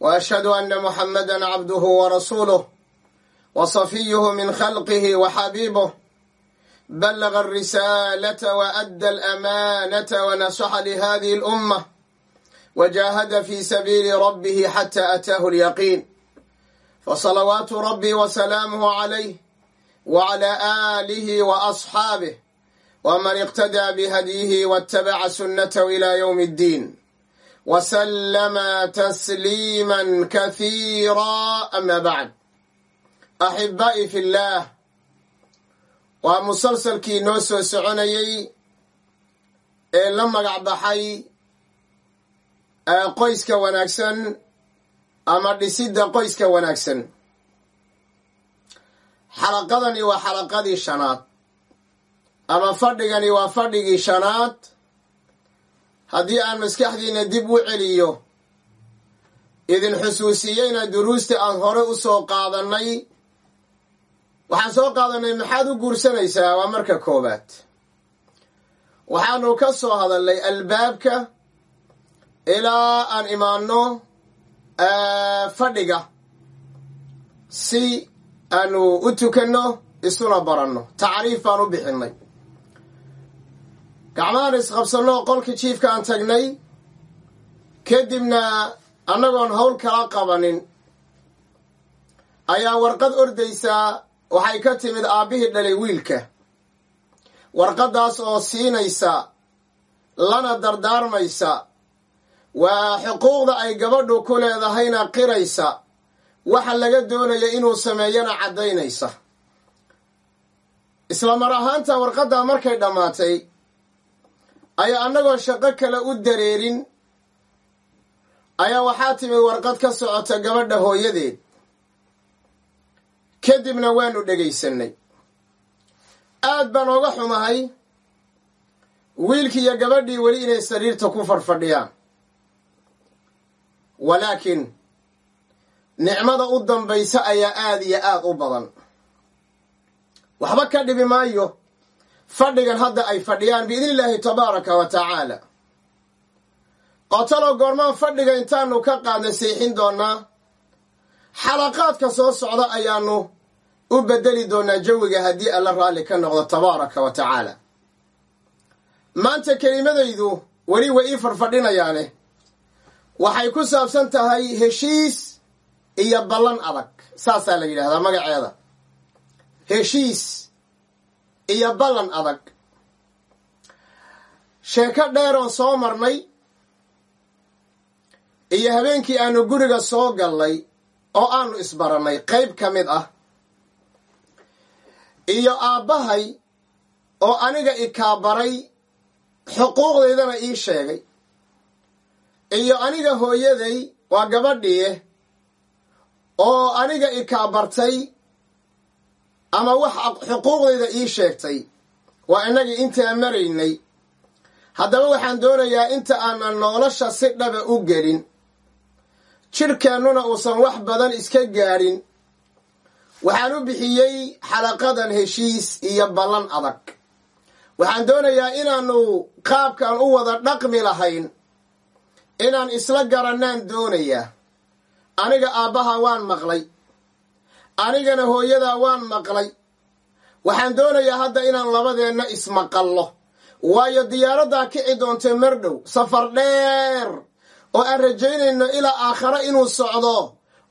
واشهد ان محمدا عبده ورسوله وصفيه من خلقه وحبيبه بلغ الرساله وادى الامانه ونصح لهذه الامه وجاهد في سبيل ربه حتى اتاه اليقين فصلوات ربي وسلامه عليه وعلى اله واصحابه ومن اقتدى بهديه واتبع سنته الى يوم الدين وسلم تسليما كثيرا أما بعد أحبائي في الله waa musalsalkii noo soo soconayey ee la magac baxay qoyska wanaagsan ama dhisidda qoyska wanaagsan xalaqadani waa xalaqadii shanaad ama fadhigani waa fadhigii shanaad haddii aan maskaxdiina dib u celiyo idin xusuusiyeyna duruusta aan hore u soo qaadannay. Waxaan soo qaadannay maxaad u guursanaysaa? Waa marka koowaad. Waxaanu ka soo hadalnay albaabka ilaa aan imaanno fadhiga. Si aanu u tukanno isuna baranno. Tacriif baan u bixinnay gacmahaan isqabsanno jiifka aan tagnay. Kadibna annagoon howl kala qabanin. Ayaa warqad ordaysaa waxay ka timid aabbihii dhalay wiilka. Warqaddaas oo siinaysa lana dardaarmaysa. Waa xuquuqda ay gabadhu ku leedahayna qiraysa. Waxa laga doonaya inuu sameeyana caddaynaysa. Isla mar ahaanta warqaddaa markay dhammaatay ayaa annagoo shaqo kale u dareerin. Ayaa waxaa timid warqad ka socota gabadha hooyadeed kadibna waanu dhegaysannay. Aad baan ooga xumahay. Wiilkii iyo gabadhii weli inay sariirta ku farfadhiyaan. Walaakiin nicmada u dambaysa ayaa aad iyo aad u badan. Waxba ka dhibi maayo fadhigan hadda ay fadhiyaan biidni illaahi tabaaraka wa tacaala. Qotalo goormaan fadhiga intaanu ka qaadna seexin doonnaa xalaqaadka soo socda ayaanu u beddeli doonnaa jawiga haddii alla raalli ka noqdo tabaaraka wa tacaala. Maanta kelimadaydu weli way ii farfadhinayaane. Waxay ku saabsan tahay heshiis iyo ballan adag. Saasaa la yidhahdaa magaceeda. Heshiis iyo ballan adag. Sheeko dheeroon soo marnay iyo habeenkii aanu guriga soo gallay oo aanu isbarannay qayb ka mid ah iyo aabbahay oo aniga ikaabaray xuquuqdaydana ii sheegay iyo aniga hooyaday waa gabadhiye oo aniga ikaabartay ama wax xuquuqdayda ii sheegtay waa innagii intaa maraynay. Haddaba waxaan doonayaa inta aanan nolosha si dhaba u gelin jidhkeennuna uusan wax badan iska gaadhin waxaan u bixiyey xalaqadan heshiis iyo ballan adag. Waxaan doonayaa inaannu qaabkaan u wada dhaqmi lahayn inaan isla garannaan doonayaa. Aniga aabbaha waan maqlay anigana hooyadaa waan maqlay. Waxaan doonayaa hadda inaan labadeenna ismaqallo. Waayo diyaaraddaa kici doonta mardhow safar dheer. Oo aan rajaynayno ilaa aakhare inuu socdo.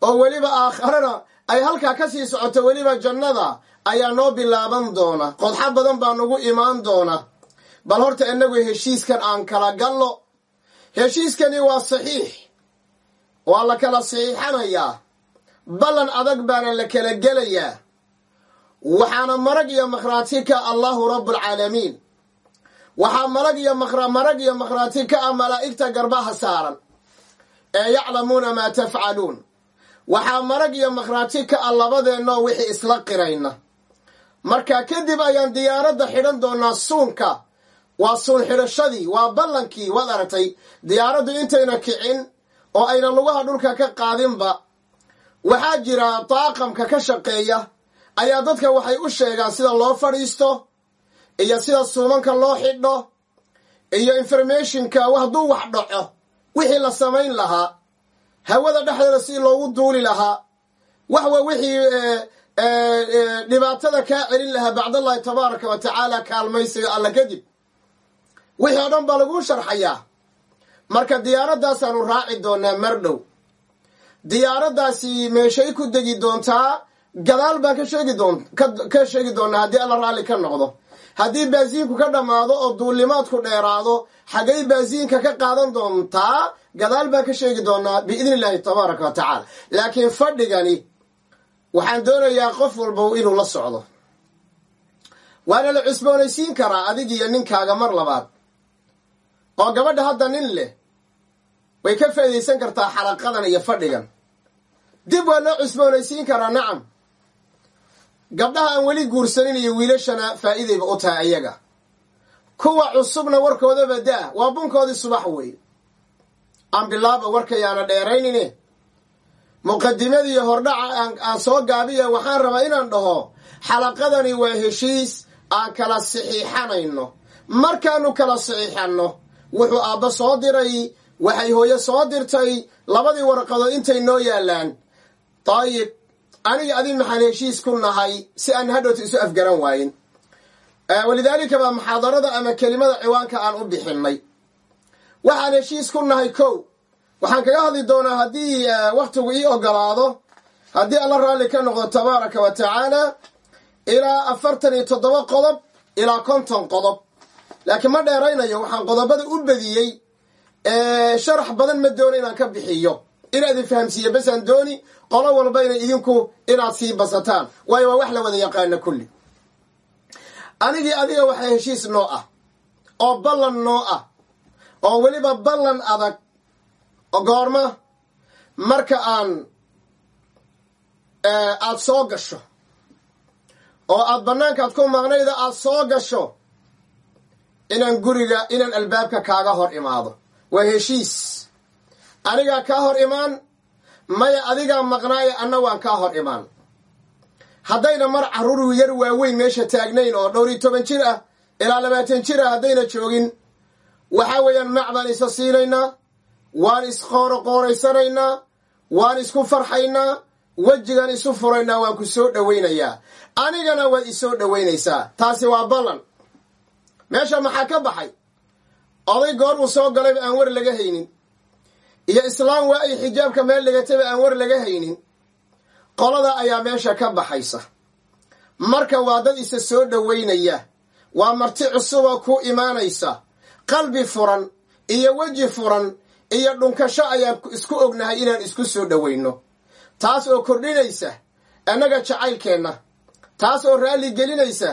Oo weliba aakharena ay halkaa ka sii socoto weliba jannada ayaa noo bilaaban doona. Qodxo badan baa nagu imaan doona. Bal horta innagu heshiiskan aan kala gallo. Heshiiskani waa saxiix. Waa la kala saxiixanayaa ballan adag baana la kala gelayaa waxaana marag iyo makhraati ka allahu rabbulcaalamiin waxaa marag iyo marag iyo makhraati ka ah malaa'igta garbaha saaran. Ee yaclamuuna maa tafcaluun. Waxaa marag iyo makhraati ka ah labadeennoo wixii isla qirayna. Marka kadib ayaan diyaaradda xidhan doonaa suunka. Waa suun xidhashadii waa ballankii waad aragtay. Diyaaraddu intayna kicin oo ayna lugaha dhulka ka qaadinba waxaa jira daaqamka ka shaqeeya. Ayaa dadka waxay u sheegaan sida loo fadhiisto iyo sida suumanka loo xidho iyo informationka hadduu wax dhaco wixii la samayn lahaa hawada dhexdeeda si loogu duuli lahaa. Waxwa wixii dhibaatada kaa celin lahaa bacdallahi tabaaraka wa tacaala kaalmaysiga alla kadib. Wixii oo dhan baa laguu sharxayaa. Marka diyaaradaasaanu raaci doonaa mardhow diyaaraddaasi meeshay ku degi doontaa gadaal baan ka sheegi doon ka sheegi doonaa haddii alla raalli ka noqdo. Haddii baasiinku ka dhammaado oo duulimaadku dheeraado xaggay baasiinka ka qaadan doontaa gadaal baan ka sheegi doonaa biidni illaahi tabaaraka wa tacaala. Laakiin fadhigani waxaan doonayaa qof walba inuu la socdo. Waana la cusboonaysiin karaa adig iyo ninkaaga mar labaad. Oo gabadha hadda nin leh way ka faa'iidaysan kartaa xalaqadan iyo fadhigan. Dib waa loo cusboonaysiin karaa nacam. Gabdhaha aan weli guursanin iyo wiilashana faa'iidayba u tahay ayaga. Kuwa cusubna warkoodaba daa waa bunkoodii subax weeye aan bilaaba warkayaana dheeraynine. Muqadimadii hordhaca aan soo gaabiya waxaan rabaa inaan dhaho xalaqadani waa heshiis aan kala saxiixanayno. Markaanu kala saxiixanno wuxuu aabba soo diray waxay hooyo soo dirtay labadii warqadood intay noo yaallaan daayib aniga adi maxaan heshiis ku nahay si aan hadhowta isu afgaran waayin. Walidaalika baa muxaadarada ama kelimada ciwaanka aan u bixinnay waxaan heshiis ku nahay kow. Waxaan kaga hadli doonaa haddii wakhtigu ii ogolaado haddii alla raalli ka noqdo tabaaraka wa tacaala ilaa afartan iyo toddoba qodob ilaa konton qodob. Laakiin ma dheeraynayo waxaan qodobada u badiyey sharax badan ma doono inaan ka bixiyo. Inaad i fahamsiiyo basaan dooni qolo walba inay idinku inaad sii basataan. Waayo waa wax la wada yaqaana kulli. Anigii adiga waxaa heshiis noo ah oo ballan noo ah oo weliba ballan adag goorma marka aan aad soo gasho oo aad bannaankaad ku maqnayda aad soo gasho inaan guriga inaan albaabka kaaga hor imaado waa heshiis anigaa kaa hor imaan maya adigaa maqnaaye anna waan kaa hor imaan. Haddayna mar carruur yar waaweyn meesha taagnayn oo dhowr iyo toban jir ah ilaa labaatan jir ah haddayna joogin waxaa weeyaan mac baan isa siinaynaa waan isqooroqooraysanaynaa waan isku farxaynaa wejigaan isu furaynaa waan ku soo dhowaynayaa anigana waad isoo dhowaynaysaa taasi waa ballan. Meesha maxaa ka baxay oday goor uu soo galayba aan war laga haynin. Iyo islaam waa ay xijaabka meel dhigatayba aan war laga haynin. Qolada ayaa meesha ka baxaysa. Marka waa dad isa soo dhowaynaya waa marti cusuboo ku imaanaysa. Qalbi furan iyo weji furan iyo dhunkasho ayaan isku ognahay inaan isku soo dhowayno taas oo kordhinaysa annaga jacaylkeenna. Taas oo raalli gelinaysa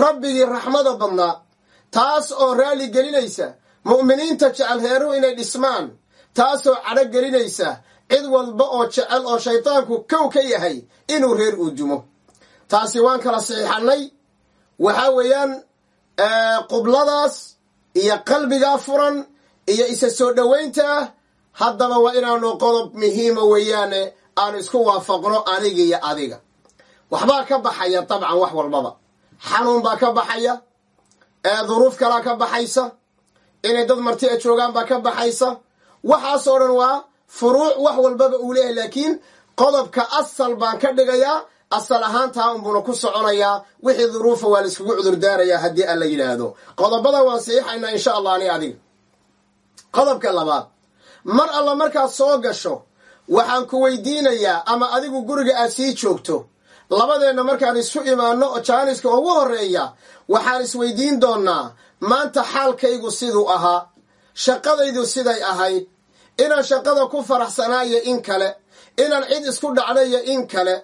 rabbigii raxmada badnaa. Taas oo raalli gelinaysa mu'miniinta jecel heeruhu inay dhismaan taasoo cadho gelinaysa cid walba oo jecel oo shaydaanku kow ka yahay inuu reer uu dumo. Taasi waan kala saxiixannay. Waxaa weeyaan qubladaas iyo qalbigaa furan iyo isa soo dhowayntaa haddaba waa inaanu qodob muhiima weeyaane aanu isku waafaqno aniga iyo adiga. Waxbaa ka baxaya dabcan wax walbaba. Xanuun baa ka baxaya. Duruuf kalaa ka baxaysa inay dad marti a joogaan baa ka baxaysa. Waxaasoo dhan waa furuuc wax walbaba uu leeyahay laakiin qodobka asal baan ka dhigayaa asal ahaantaa unbuuna ku soconayaa wixii duruufa waa la iskugu cudurdaarayaa haddii aan la yidhaahdo. Qodobada waan saxiixaynaa insha allah ani adiga. Qodobka labaad mar alla markaad soo gasho waxaan ku weydiinayaa ama adigu guriga aad sii joogto labadeenna markaan isku imaanno jaaniska ugu horreeya waxaan isweydiin doonnaa maanta xaalkaygu siduu ahaa shaqadaydu siday ahayd inaan shaqada ku faraxsanaayo in kale inaan cid isku dhacnayo in kale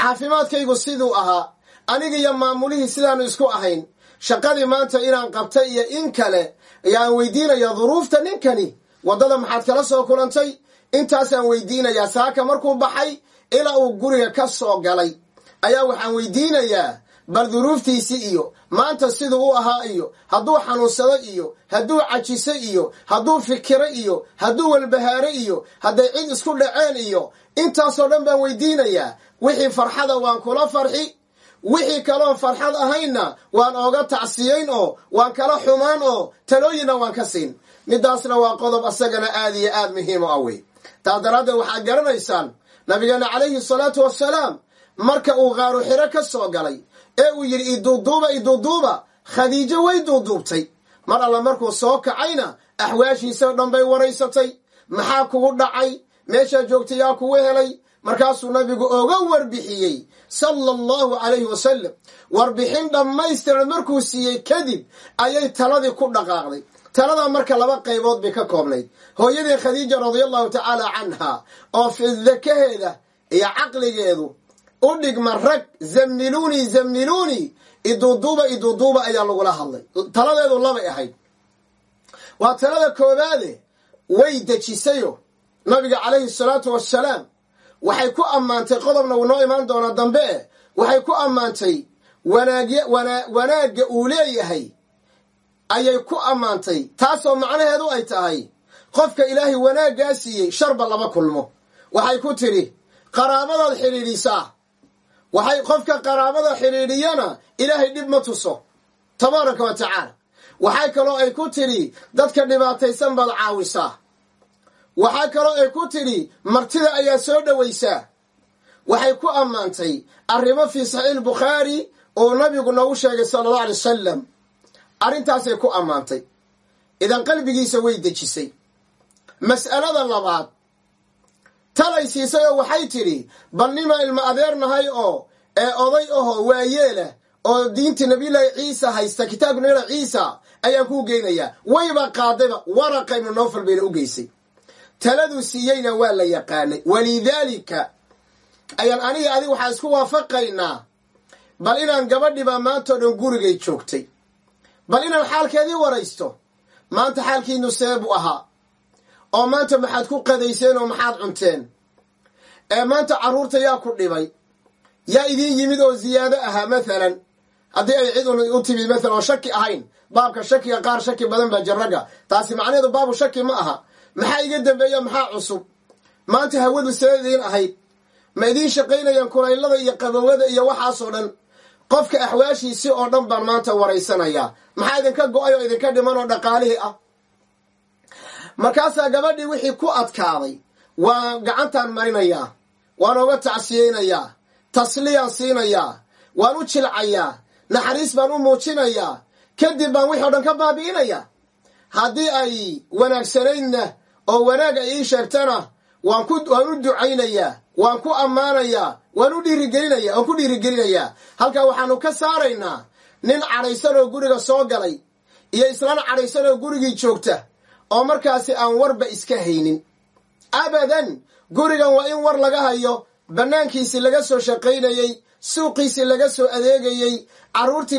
caafimaadkaygu siduu ahaa aniga iyo maamulihii sidaanu isku ahayn shaqadii maanta inaan qabtay iyo in kale ayaan weydiinayaa duruufta ninkani waddada maxaad kala soo kulantay? Intaasaan weydiinayaa saaka markuu baxay ilaa uu guriga ka soo galay. Ayaa waxaan weydiinayaa bal duruuftiisii iyo maanta siduu u ahaa iyo hadduu xanuunsado iyo hadduu cajiso iyo hadduu fikiro iyo hadduu walbahaaro iyo hadday cid isku dhaceen iyo intaasoo dhan baan weydiinayaa wixii farxada waan kula farxi wixii kaloon farxad ahaynna waan ooga tacsiyeyn oo waan kala xumaan oo talooyinna waan ka siin. Midaasna waa qodob asagana aad iyo aad muhiim u ah wey. Taas daraaddeed waxaad garanaysaan nabigeena calayhi salaatu wassalaam marka uu qaaru xiro ka soo galay ee uu yidhi iduuduuba iduuduuba khadiijo way duuduubtay mar alla markuu soo kacayna axwaashiisao dhan bay waraysatay. Maxaa kugu dhacay? Meeshaa joogtay yaa kugu helay? Markaasuu nabigu oga warbixiyey sala allahu calayhi wasalam warbixin dhammaystiran markuu siiyey kadib ayay taladii ku dhaqaaqday. Taladaa marka laba qaybood bay ka koobnayd. Hooyadii khadiija radiallahu tacaala canha oo fidakaheeda iyo caqligeedu u dhigma rag zammiluunii zammiluunii iduuduuba iduuduuba ayaa lagula hadlay. Taladeedu labay ahayd. Waa talada koobaade way dejisayo. Nabiga calayhi salaatu wassalaam waxay ku ammaantay qodobna wuu noo imaan doonaa dambe eh waxay ku ammaantay wanaagya wana wanaagga uu leeyahay ayay ku ammaantay. Taasoo macnaheedu ay tahay qofka ilaahay wanaaggaa siiyey sharba lama kulmo. Waxay ku tidhi qaraabadaad xidhiidhisaa waxay qofka qaraabada xidhiidhiyana ilaahay dhib ma tuso. Tabaaraka wa tacaala. Waxay kaloo ay ku tidhi dadka dhibaataysan baad caawisaa. Waxaa kaloo ay ku tidhi martida ayaa soo dhowaysaa waxay ku ammaantay arrimo fii saxiix bukhaari oo nabigu noogu sheegay sala allahu alay wasalam arrintaasay ku ammaantay. Idan qalbigiisa way dejisay. Mas'alada labaad talay siisay oo waxay tidhi bal nima ilma adeernahay oo ee oday ahoo waayeelah oo diinta nabiyullaahi ciisa haysta kitaabka nabiyullahi ciisa ayaan kuu geynayaa wayba qaadayba waraqa ibnu noofal bayna u geysay. Taladuu siiyeyna waa la yaqaanay. Walidaalika ayaan aniga adig waxaa isku waafaqaynaa. Bal inaan gabadhibaa maantao dhan gurigay joogtay. Bal inaan xaalkeedii waraysto maanta xaalkiinu see buu ahaa oo maanta maxaad ku qadayseen oo maxaad cunteen? Ee maanta carruurta yaa ku dhibay. Yaa idiin yimid oo ziyaado ahaa mathalan. Haddii ay cid u timid mathalan oo shaki ahayn baabka shakiga qaar shaki badan baa jaraga taasi macnaheedu baabu shaki ma aha. Maxaa iga dambeeya? Maxaa cusub? Maanta hawadu see idiin ahayd. Ma idiin shaqaynayaan kulaylada iyo qabowada iyo waxaasoo dhan. Qofka axwaashiisi oo dhan baan maanta waraysanayaa maxaa idinka go'ay oo idinka dhiman oo dhaqaalihii ah markaasaa gabadhii wixii ku adkaaday waan gacantaan marinayaa waan oga tacsiyeynayaa tasliyaan siinayaa waan u jilcayaa naxariis baan u muujinayaa kadib baan wixii o dhan ka baabi'inayaa haddii ay wanaagsanaydna oo wanaag ay ii sheegtana waan u ducaynayaa waan ku ammaanayaa waan u dhiirigelinaya waan ku dhiirigelinayaa halkaa waxaanu ka saaraynaa nin cadhaysan oo guriga soo galay iyo islaan cadhaysan oo gurigii joogta oo markaasi aan warba iska haynin. Abadan gurigan waa in war laga hayo bannaankiisii laga soo shaqaynayey suuqiisii laga soo adeegayey carruurtii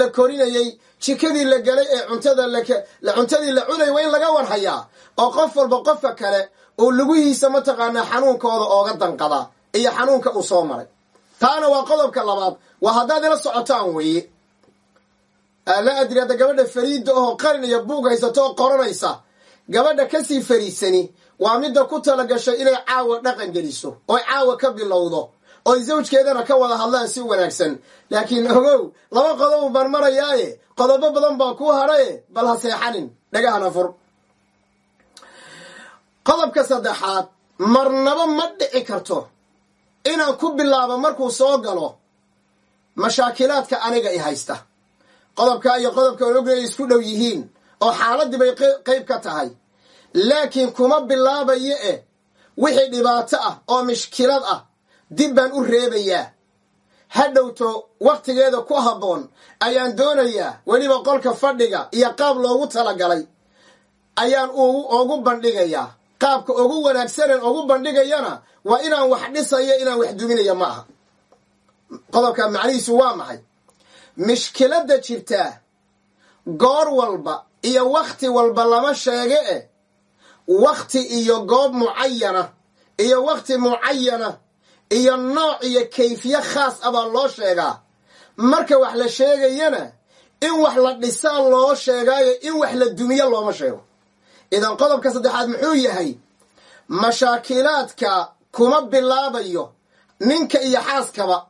la korinayey jikadii la galay ee cuntadii la cunayay waa in laga war hayaa oo qof walba qofka kale uu lugihiisa mataqaanaa xanuunkooda ooga danqada iyo xanuunka uu soo maray. Taana waa qodobka labaad waa haddaad ila socotaan weeye la adri hadda gabadha fariida oo qalin iyo buug haysato oo qoranaysa. Gabadha ka sii fariisani waa midda ku tala gashay inay caawa dhaqan geliso oy caawa ka bilowdo oy zawjkeedana ka wada hadlaan si wanaagsan. Laakiin ogow laba qodobu baan marayaaye qodobo badan baa kuu hadhaye bal ha seexanin. Dhagahana fur qodobka saddexaad marnaba ma dhici karto inaan ku bilaabo markuu soo galo mashaakilaadka aniga i haysta qodobkaa iyo qodobka onogu ay isku dhow yihiin oo xaaladii bay qayb ka tahay. Laakiin kuma bilaabayo eh wixii dhibaato ah oo mishkilad ah dib baan u reebayaa. Ha dhowto wakhtigeeda ku habboon ayaan doonayaa weliba qolka fadhiga iyo qaab loogu talagalay. Ayaan ugu bandhigayaa. Qaabka ugu wanaagsanen ugu bandhigayana waa inaan wax dhisayo inaan wax duminaya ma aha qodobka macnihiisu waa maxay mishkiladda jirtaa goor walba iyo wakhti walba lama sheege eh. Wakhti iyo goob mucayana iyo wakhti mucayana iyo nooc iyo kayfiye khaas ah baa loo sheegaa. Marka wax la sheegayana in wax la dhisaa loo sheegaayo in wax la dumiyo looma sheego. Idan qodobka saddexaad muxuu yahay mashaakilaadka kuma bilaabayo ninka iyo xaaskaba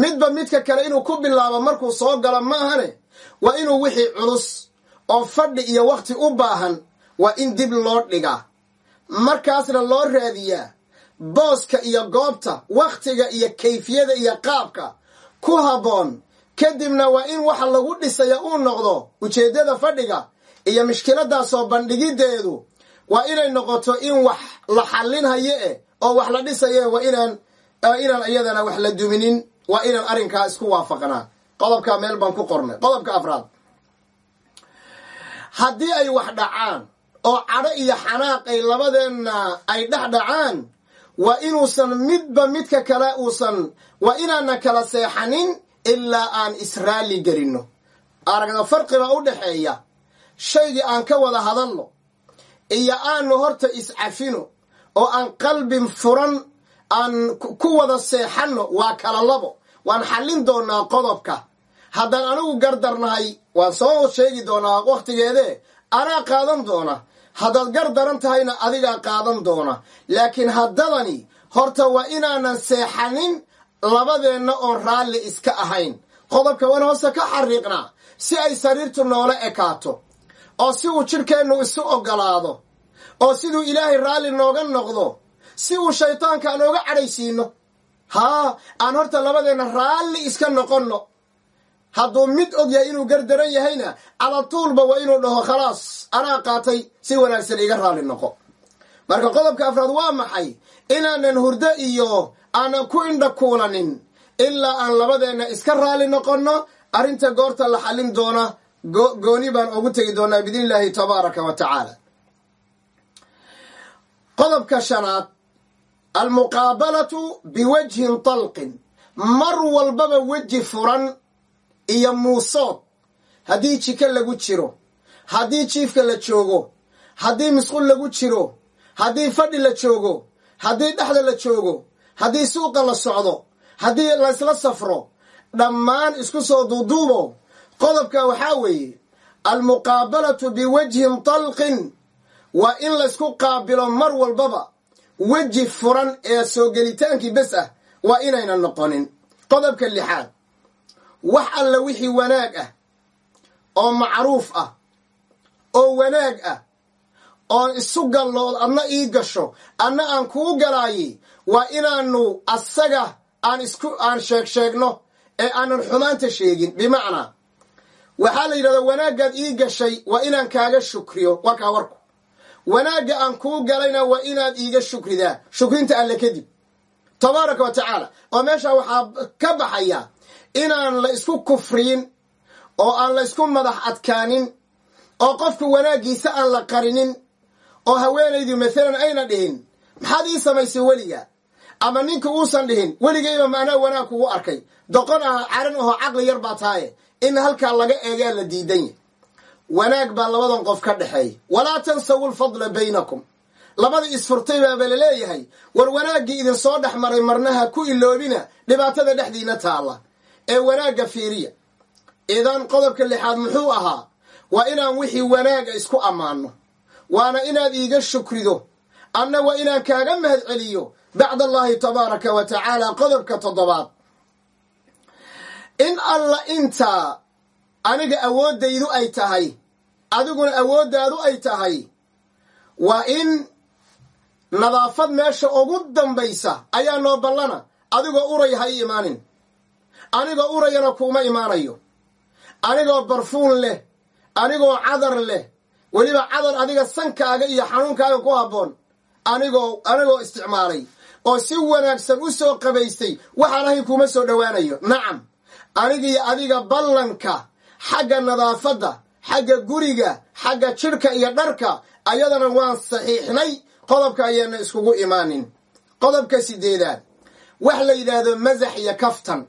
midba midka kale inuu ku bilaabo markuu soo galo maahane waa inuu wixii culus oo fadhi iyo wakhti u baahan waa in dib loo dhigaa markaasna loo raadiyaa booska iyo goobta wakhtiga iyo kayfiyada iyo qaabka ku habboon. Kadibna waa in waxa lagu dhisaya uu noqdo ujeeddada fadhiga iyo mushkiladaasoo bandhigiddeedu waa inay noqoto in wax la xallinhayo eh oo wax la dhisaye waa inaan inaan iyadana wax la duminin waa inaan arrinkaa isku waafaqnaa. Qodobkaa meel baan ku qornay. Qodobka afraad. Haddii ay wax dhacaan oo cadho iyo xanaaq ay labadeenna ay dhex dhacaan waa inuusan midba midka kale uusan waa inaana kala seexanin ilaa aan israali gelinno. Aragna farqiba u dhexeeya. Shaygii aan ka wada hadalno iyo aanu horta iscafino oo aan qalbin furan aan ku wada seexanno waa kala labo. Waan xallin doonaa qodobka. Haddaan anigu gardarnahay waan soo sheegi doonaa wakhtigeedee anaa qaadan doona haddaad gar daran tahayna adigaa qaadan doona laakiin haddadani horta waa inaanan seexanin labadeenna oon raalli iska ahayn. Qodobka waan hoose ka xariiqnaa si ay sariirtu noola ekaato oo si uu jidhkeennu isu oggolaado oo siduu ilaahay raalli nooga noqdo si uu shaytaanka aan ooga cadhaysiino haa aan horta labadeenna raalli iska noqonno. Hadduu mid og yahay inuu gardaran yahayna calatuulba waa inuu dhaho khalaas anaa qaatay si wanaagsan iga raalli noqo. Marka qodobka afraad waa maxay? Inaanan hurdo iyo aanan ku indha kuulanin ilaa aan labadeenna iska raalli noqonno arrinta goorta la xallin doona gooni baan ugu tegi doonaa biidni illaahi tabaaraka wa tacaala. Qodobka shanaad almuqaabalatu biwajhin talqin mar walbaba weji furan iyo muusood haddii jiko lagu jiro haddii jiifka la joogo haddii misqul lagu jiro haddii fadhi la joogo haddii dhexda la joogo haddii suuqa la socdo haddii laysla safro dhammaan isku soo duuduubo qodobka waxaa weeye almuqaabalatu biwajhin talqin waa in laysku qaabilo mar walbaba weji furan ee soo gelitaankii bes ah waa inayna noqonin. Qodobka lixaad. Wax alla wixii wanaag ah oo macruuf ah oo wanaag ah oon isu gallood adna ii gasho anna aan kuu galaayi waa inaanu asaga aan isku aan sheeg sheegno ee aanan xumaanta sheegin. Bimacnaa waxaa la yidhahdaa wanaaggaad ii gashay waa inaan kaaga shukriyo. Waa kaa warku wanaagga aan kuu galayna waa inaad iiga shukridaa shukrinta alle kadib. Tabaaraka wa tacaala. Oo meesha waxaa ka baxaya inaan la isku kufriyin oo aan la isku madax adkaanin oo qofka wanaaggiisa aan la qarinin oo haweenaydu maalan ayna dhihin. Maxaad ii samaysay weliga? Ama ninka uusan dhihin? Weligayba maanaa wanaag kugu arkay. Doqon ah caran ahoo caqli yar baa taaye. In halkaa laga eegaa la diidan yahy wanaag baa labadan qof ka dhexeeya walaa tansawu lfadla baynakum. Labada isfurtay baaba la leeyahay war wanaaggii idin soo dhex maray marnaha ku iloobina dhibaatada dhexdiina taalla. Ee wanaagga fiiriya idan qodobka lixaad muxuu ahaa waa inaan wixii wanaaga isku ammaanno. Waana inaad iiga shukrido. Anna waa inaan kaaga mahad celiyo bacd allaahi tabaaraka wa tacaala qodobka toddobaad. In alla intaa aniga awooddaydu ay tahay adiguna awooddaadu ay tahay waa in nadaafad meesha ugu dambaysa ayaa noo ballana adigoo uraya ha ii imaanin anigoo urayana kuuma imaanayo anigoo barfuun leh anigoo cadar leh weliba cadar adiga sankaaga iyo xanuunkaaga ku habboon anigoo anigoo isticmaalay oo si wanaagsan u soo qabaystay waxaan ahayn kuuma soo dhowaanayo nacam anigiyo adiga ballanka xagga nadaafadda xagga guriga xagga jidhka iyo dharka ayadana waan saxiixnay. Qodobka ayaana iskugu imaanin. Qodobka sideedaad wax la yidhaahdo masax iyo kaftan.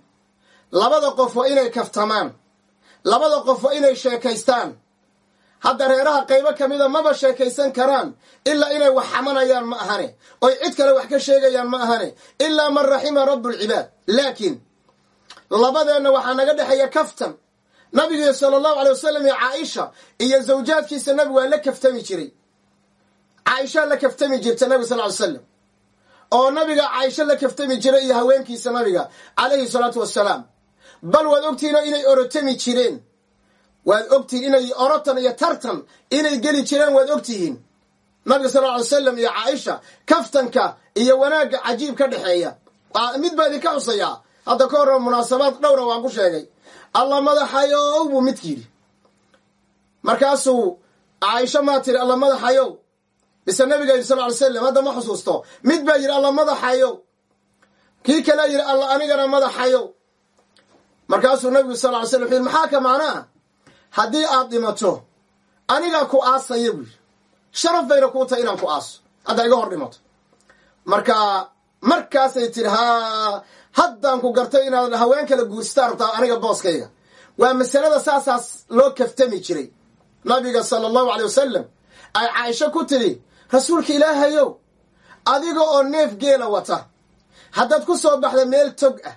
Labada qof waa inay kaftamaan. Labada qof waa inay sheekaystaan. Hadda reeraha qaybo ka mida maba sheekaysan karaan. Ilaa inay wax xamanayaan ma ahane. Oy cid kale wax ka sheegayaan ma ahane. Ilaa man raxima rabbulcibaad laakiin labadeenna waxaa naga dhexeeya kaftan nabiga sala allahu alay wasalam iyo caaisha iyo zawjaadkiisa nabigu waa la kaftami jiray. Caaishaa la kaftami jirta nabiga sal ly slam oo nabiga caaisho la kaftami jiray iyo haweenkiisa nabiga calayhi salaatu wassalaam. Bal waad ogtihiin inay orotami jireen. Waad ogtihiin inay orotan iyo tartan inay geli jireen waad ogtihiin. Nabiga sal ly salam iyo caaisha kaftanka iyo wanaagga cajiib ka dhexeeya mid baa idinka xusayaa. Hadda ka horre munaasabaad dhowra waan ku sheegay alla madaxayow buu midki yidhi. Markaasuu caaisho maa tiri alla madaxayow bise nabiga yidhi sal ly slam hadda ma xusuusto. Mid baa yidhi alla madaxayow kii kalea yidhi alla anigana madaxayow markaasuu nabigu sal ly slam wuxu yidhi maxaa ka macnaa? Haddii aad dhimato anigaa ku aasaya buu yidhi. Sharaf bayna kuu tahay inaan ku aaso. Haddaa iga hor dhimato. Marka markaasay tiri haa haddaan ku gartay inaad haween kala guurstaan rabtaa aniga booskayga. Waa masalada saasaas loo kaftami jiray. Nabiga sala allahu aley wasalam ay caaisho ku tidhi rasuulka ilaahayow adiga oo neef geela wata haddaad ku soo baxda meel tog ah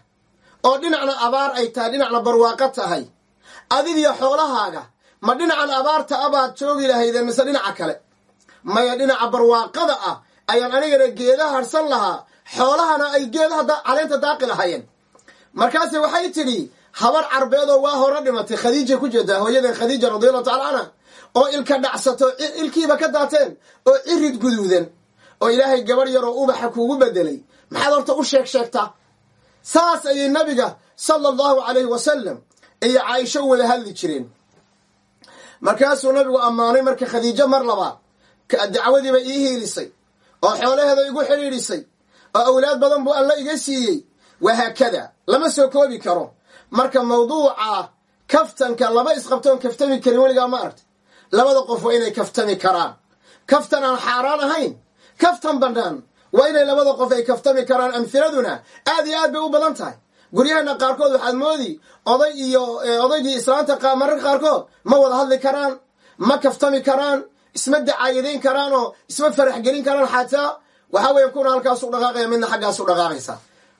oo dhinacna abaar ay tahay dhinacna barwaaqo tahay adigiyo xoolahaaga ma dhinacan abaarta abaad joogi lahaydeen mise dhinaca kale? Maya dhinaca barwaaqada ah ayaan anigana geedaha harsan lahaa xoolahana ay geedaha caleenta daaqi lahaayeen. Markaase waxay tidhi habar carbeedoo waa hore dhimatay. Khadiija ku jeedaa hooyadan khadiija radiallahu tacala canha oo ilka dhacsato ilkiiba ka daateen oo cirid guduudan oo ilaahay gabarh yaroo ubaxa kuugu bedelay maxaad horta u sheeg sheegtaa? Saas ayay nabiga sala allahu calayhi wasalam iyo caaisho u wada hadli jireen. Markaasuu nabigu ammaanay marka khadiijo mar labaad dacwadiiba ii hiilisay oo xoolaheeda igu xidhiidhisay oo awlaad badan buu alla iga siiyey. Wahaakada lama soo koobi karo. Marka mawduuca kaftanka laba isqabtoon kaftami karin weligaa ma aragta labada qof waa inay kaftami karaan. Kaftan aan xaaraan ahayn kaftan bannaan waa inay labada qof ay kaftami karaan amhiladuna aad iyo aad bay u badan tahay. Guryaheena qaarkood waxaad moodi oday iyo odaygii islaanta mararka qaarkood ma wada hadli karaan ma kaftami karaan isma dacaayadayn karaan oo isma farax gelin karaan xataa waxaa weeye kuna halkaasu dhaqaaqaya midna xaggaasu dhaqaaqaysa.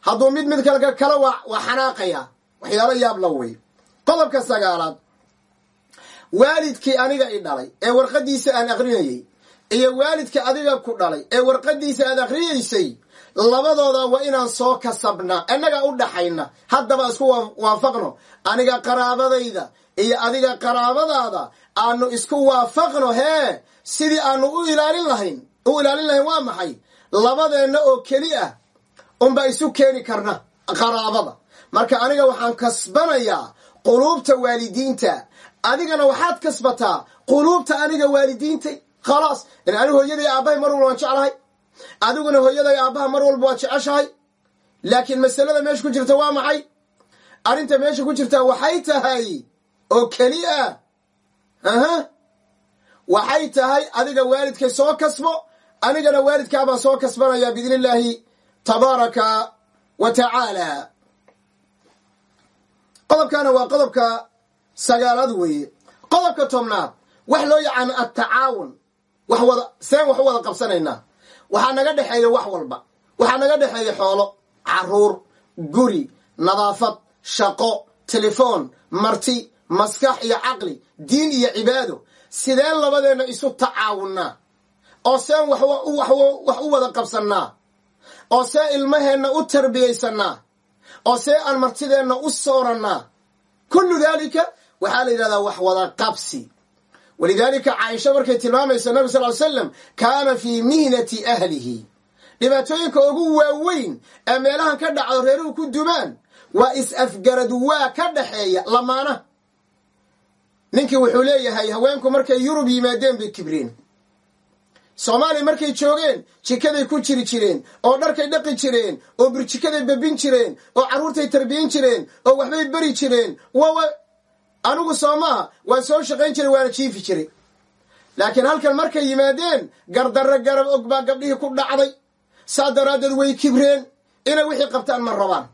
Hadduu mid mid kale kale waa xanaaqaya waxyaalo yaab la wey qodobka sagaalaad waalidkii aniga i dhalay ee warqadiisa aan aqrinayey iyo waalidka adiga ku dhalay ee warqadiisa aad aqriyaysay labadooda waa inaan soo kasabnaa innaga u dhaxayna. Haddaba isku waafaqno aniga qaraabadayda iyo adiga qaraabadaada aanu isku waafaqno hee sidii aanu u ilaalin lahayn u ilaalin lahayn waa maxay labadeenna oo keli ah unbaa isu keeni karna qaraabada. Marka aniga waxaan kasbanayaa quluubta waalidiinta. Adigana waxaad kasbataa quluubta aniga waalidiintay. Khalaas anigu hooyaday aabbahay mar walba waan jeclahay. Adiguna hooyaday aabbaha mar walba waad jeceshahay. Laakiin masalada meesha ku jirta waa maxay? Arrinta meesha ku jirta waxay tahay oo keli ah. Aha. Waxay tahay adiga waalidkay soo kasbo anigana waalidkaabaan soo kasbanaya biidni illaahi tabaaraka wa tacaala. Qodobkana waa qodobka sagaalaad weeye. Qodobka tobnaad wax loo yaqaano attacaawun. Wax wada seen wax u wada qabsanaynaa. Waxaa naga dhexeeya wax walba. Waxaa naga dhexeeya xoolo carruur guri nadaafad shaqo telefoon marti maskax iyo caqli diin iyo cibaado. Sideen labadeenna isu tacaawunnaa oo seen wax u wada qabsannaa oo see ilmaheenna u tarbiyaysannaa oo see aan martideenna u soorannaa. Kullu daalika waxaa la yidhahdaa wax wada qabsi. Walidaalika caaisha markay tilmaamaysa nabi sal ly slam kaana fii mihnati ahlihi. Dhibaatooyinka ugu waaweyn ee meelahan ka dhacdo reeruhu ku dumaan waa is-afgarad waa ka dhaxeeya lamaana. Ninkii wuxuu leeyahay haweenku markay yurub yimaadeen bay kibreen soomaaliya markay joogeen jikaday ku jiri jireen oo dharkay dhaqi jireen oo burjikaday babin jireen oo carruurtay tarbiyin jireen oo waxbay beri jireen anigu soo maaha waan soo shaqayn jiray waana jiifi jiray. Laakiin halkan markay yimaadeen gardarro garab og baa gabdhihii ku dhacday. Saa daraaddeed way kibreen inay wixii qabtaan ma rabaan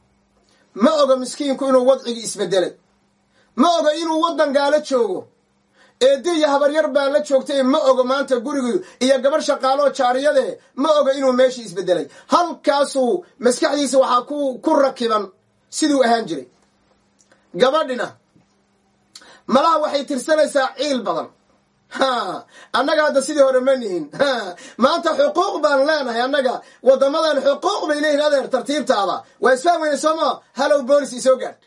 ma oga miskiinku inuu wadcigii isbedelay. Ma oga inuu waddan gaalo joogo eeddi iyo habaryar baa la joogtay ma ogo maanta gurigi iyo gabarh shaqaaloo jaariyade ma ogo inuu meeshii isbedelay. Halkaasuu maskaxdiisa waxaa ku rakiban siduu ahaan jiray. Gabadhina malaha waxay tirsanaysaa ciil badan. Annaga hadda sidii hore ma nihin. Maanta xuquuq baan leenahay annaga waddamadan xuquuq bay leeyihiin adeer tartiibtaada. Waa isfahmayna sooma halow boolis isoo gaadh.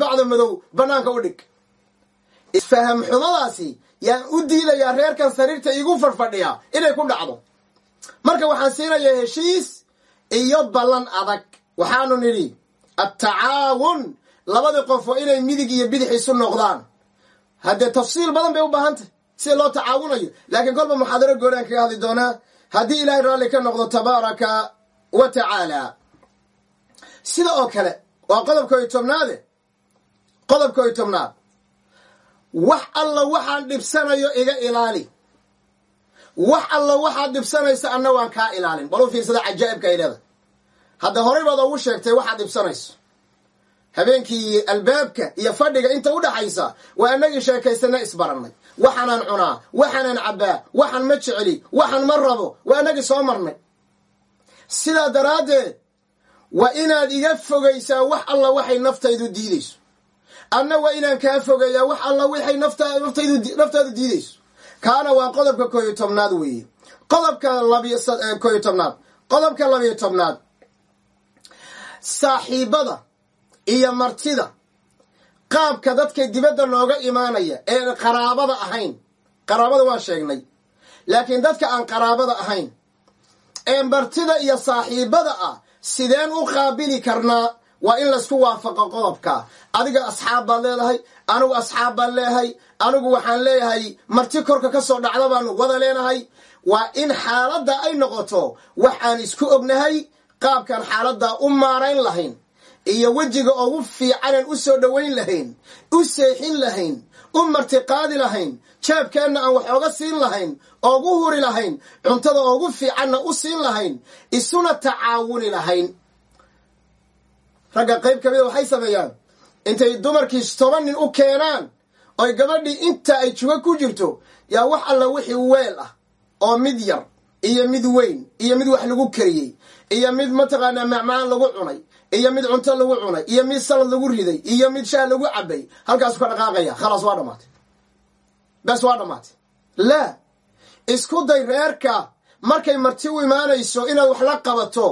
Bacda madow bannaanka u dhig isfaham xumadaasi yaan u diidayaa reerkan sariirta igu fadhfadhiya inay ku dhacdo. Marka waxaan siinayaa heshiis iyo ballan adag. Waxaanu nidhi attacaawun labadii qof waa inay midig iyo bidix isu noqdaan. Haddee tafsiil badan bay u baahantay sida loo tacaawunayo laakiin kolba muxaadaro gooraan kaga hadli doonaa haddii ilaahay raalli ka noqdo tabaaraka wa tacaala sida oo kale waa qodobka iyo tobnaade. Qodobka iyo tobnaad wax alla waxaan dhibsanayo iga ilaali. Wax alla waxaad dhibsanaysa anna waan kaa ilaalin. Bal fiirsada cajaa'ibka ay leedahay. Hadda horay baad ogu sheegtay waxaad dhibsanayso. Habeenkii albaabka iyo fadhiga inta u dhaxaysa waa annagii sheekaysana isbarannay. Waxaanaan cunaa waxaanaan cabbaa waxaan ma jeceli waxaan ma rabo waa annagii soo marnay. Sidaa daraaddeed waa inaad iga fogaysaa wax alla waxay naftaydu diidayso anna waa inaan kaa fogeeyaa wax alla waxay naftaadu diidayso. Kaana waa qodobka kooyo tobnaad weeye. Qodobka kooyo tobnaad. Qodobka labiyo tobnaad. Saaxiibada iyo martida. Qaabka dadka dibadda nooga imaanaya ee qaraabada ahayn. Qaraabada waan sheegnay. Laakiin dadka aan qaraabada ahayn ee martida iyo saaxiibada ah sideen u qaabili karnaa waa in laysku waafaqo qodobka. Adiga asxaab baad leedahay anigu asxaab baan leeyahay anigu waxaan leeyahay marti korka ka soo dhacda baanu wada leenahay. Waa in xaaladda ay noqoto wax aan isku ognahay qaabkaan xaaladdaa u maarayn lahayn iyo wejiga ugu fiicanan u soo dhowayn lahayn u seexin lahayn u martiqaadi lahayn jeebkeenna aan wax ooga siin lahayn oogu huri lahayn cuntada oogu fiicanna u siin lahayn isuna tacaawuni lahayn ragga qayb ka mida waxay sameeyaan. Intay dumarkii toban nin u keenaan oy gabadhii inta ay jugo ku jirto yaa wax alla wixii weel ah oo mid yar iyo mid weyn iyo mid wax lagu kariyey iyo mid mataqaanaa macmacaan lagu cunay iyo mid cunto lagu cunay iyo mid salad lagu riday iyo mid shaah lagu cabay halkaasu ka dhaqaaqaya. Khalaas waa dhammaatay bes waa dhammaatay laa isku day reerka markay marti u imaanayso inaad wax la qabato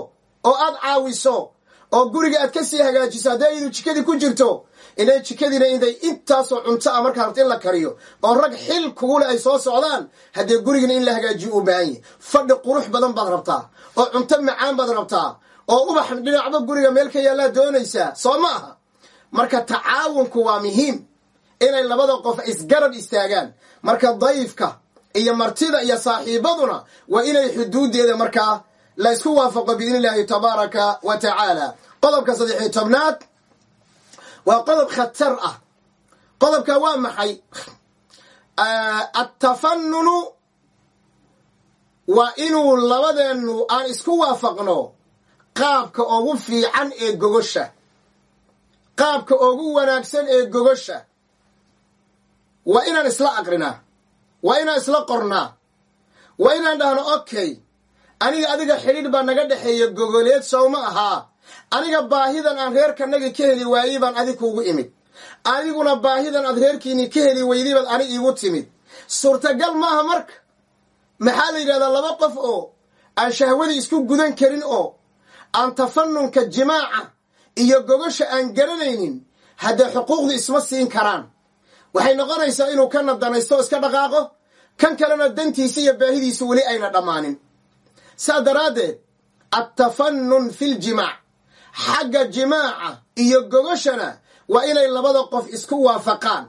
oo aad caawiso oo guriga aad ka sii hagaajiso haddii ayadu jikadii ku jirto inay jikadiina inay intaasoo cunto ah markaa rabta in la kariyo oo rag xil kugule ay soo socdaan haddee gurigana in la hagaajiyo u baahan yahy fadhi qurux badan baad rabtaa oo cunto macaan baad rabtaa oo ubax dhinacba guriga meel ka yaallaa doonaysaa soo ma aha? Marka tacaawunku waa muhiim inay labada qof isgarab istaagaan. Marka dayfka iyo martida iyo saaxiibaduna waa inay xuduuddeeda markaa la ysku waafaqo biidni illaahi tabaaraka wa tacaala. Qodobka saddexiyo tobnaad waa qodob khatar ah. Qodobka waa maxay? Attafanunu waa inuu labadeennu aan isku waafaqno qaabka ugu fiican ee gogosha. Qaabka ugu wanaagsan ee gogosha. Waa inaan isla aqrinaa waa inaan isla qornaa waa inaan dhahno okay aniga adiga xidhiidh baa naga dhexeeya gogoleed sowma ahaa aniga baahidan aan reerkanaga ka heli waayey baan adig kuugu imid. Adiguna baahidan aad reerkiini ka heli weyday baad anig iigu timid. Suurtagal maaha marka maxaa la yidhahdaa laba qof oo aan shahwadii isku gudan karin oo aan tafanunka jimaaca iyo gogosha aan garanaynin haddee xuquuqdu isma siin karaan. Waxay noqonaysaa inuu kana danaysto iska dhaqaaqo. Kan kalena dantiisa iyo baahidiisu weli ayna dhammaanin saa daraaddeed attafannun filjimaac xagga jimaaca iyo gogoshana waa inay labada qof isku waafaqaan.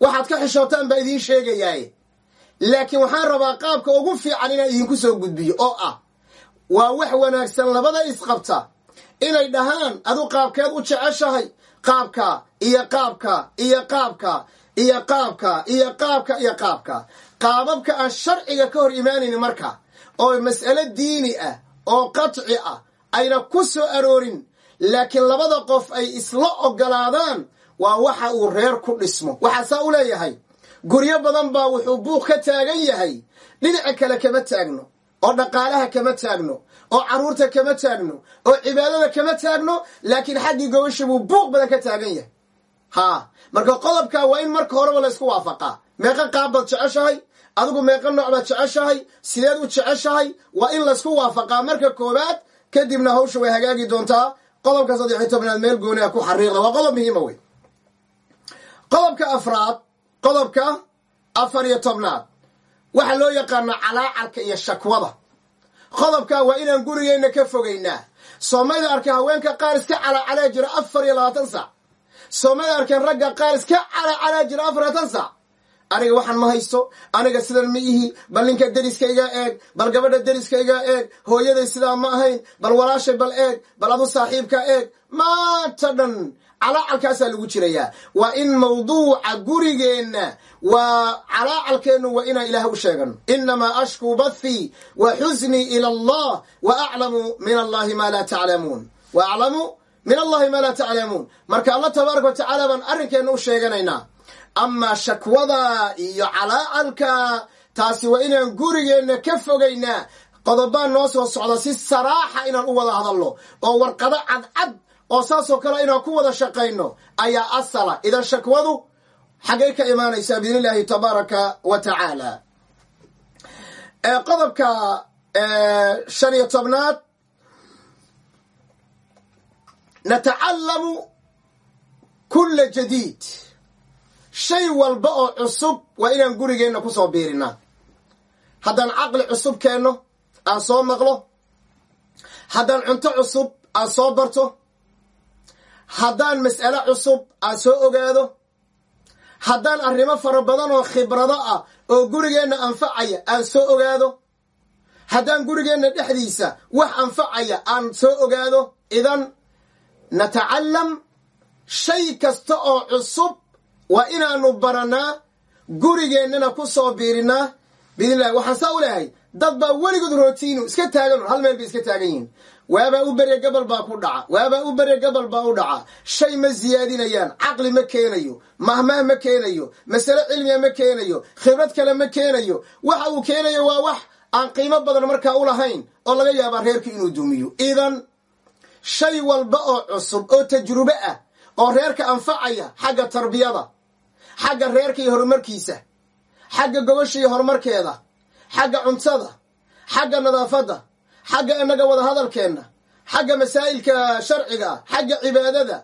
Waxaad ka xishootaan baa idiin sheegayaaye. Laakiin waxaan rabaa qaabka ugu fiican inaan idinku soo gudbiyo oo ah waa wax wanaagsan labada isqabta. Inay dhahaan adu qaabkeed u jeceshahay. Qaabka iyo qaabka iyo qaabka iyo qaabka iyo qaabka iyo qaabka. Qaababka aan sharciga ka hor imaanaynin marka oo mas'alo diini ah oo qatci ah ayna ku soo aroorin. Laakiin labada qof ay isla ogolaadaan waa waxa uu reer ku dhismo. Waxaa saa u leeyahay guryo badan baa wuxuu buuq ka taagan yahay. Dhinaca kale kama taagno oo dhaqaalaha kama taagno oo carruurta kama taagno oo cibaadada kama taagno laakiin xaggii gobasha buu buuq badan ka taagan yahay. Haa marka qodobka waa in marka horeba laysku waafaqaa. Meeqa qaab baad jeceshahay adigu meeqa nooc baad jeceshahay sideed u jeceshahay waa in laysku waafaqaa. Marka koowaad kadibna hawsha way hagaagi doontaa. Qodobka saddex iyo tobnaad meel gooni a ku xariiqda. Waa qodob muhiima wey qodobka afraad qodobka afar iyo tobnaad. Waxaa loo yaqaanaa calaacalka iyo shakwada. Qodobka waa inaan gurigeenna ka fogaynaa. Soomaalida arkeen haweenka qaar iska calaacalee jira afar iyo labaatan sac soomaalida arkeen ragga qaar iska calaacalee jira afar iyo labaatan sac aniga waxaan ma haysto aniga sidan ma ihi. Bal ninka deriskayga eeg. Bal gabadha deriskayga eeg. Hooyaday sidaa ma ahayn. Bal walaashay bal eeg. Bal adu saaxiibka eeg. Maanta dhan calaacalkaasaa lagu jirayaa. Waa in mawduuca gurigeenna waa calaacalkeennu waa inaan ilaah u sheegano inamaa ashkuu bathii wa xusnii ila allah wa aclamu min allahi maa laa taclamuun wa aclamu min allahi maa laa taclamuun marka allah tabaaraka wa tacaala baan arrinkeenna u sheeganaynaa amaa shakwada iyo calaacalka taasi waa inaan gurigeenna ka fogaynaa qodobaan noo soo socda si saraaxa inaan u wada hadalno oo warqado cadcad oo saasoo kale inaan ku wada shaqayno ayaa asala. Idan shakwadu xaggay ka imaanaysaa biidni illaahi tabaaraka wa tacaala. Qodobka shan iyo tobnaad natacallamu kulla jadiid shay walba oo cusub waa inaan gurigeenna ku soo biirinaa haddaan caqli cusub keenno aan soo maqlo. Haddaan cunto cusub aan soo barto. Haddaan mas'ale cusub aan soo ogaado. Haddaan arrimo fara badan oo khibrado ah oo gurigeenna anfacaya aan soo ogaado. Haddaan gurigeenna dhexdiisa wax anfacaya aan soo ogaado. Idan natacallam shay kasta oo cusub waa inaanu baranaa gurigeennana ku soo biirinaa biidnillahi waxaan saa u leehay dad baa weligood rootiinu iska taagan hal meel bay iska taagan yihiin. Waabaa u berya gabal baa ku dhaca. Waabaa u berya gabal baa u dhaca. Shay ma siyaadinayaan caqli ma keenayo mahmaah ma keenayo masale cilmiga ma keenayo khibrad kale ma keenayo. Waxa uu keenayo waa wax aan qiimo badan markaa u lahayn oo laga yaabaa reerka inuu dumiyo idan shay walba oo cusub oo tajrubo ah oo reerka anfacaya xagga tarbiyada xagga reerka iyo horumarkiisa xagga gobasha iyo horumarkeeda xagga cuntada xagga nadaafadda xagga innaga wada hadalkeenna xagga masaa'ilka sharciga xagga cibaadada.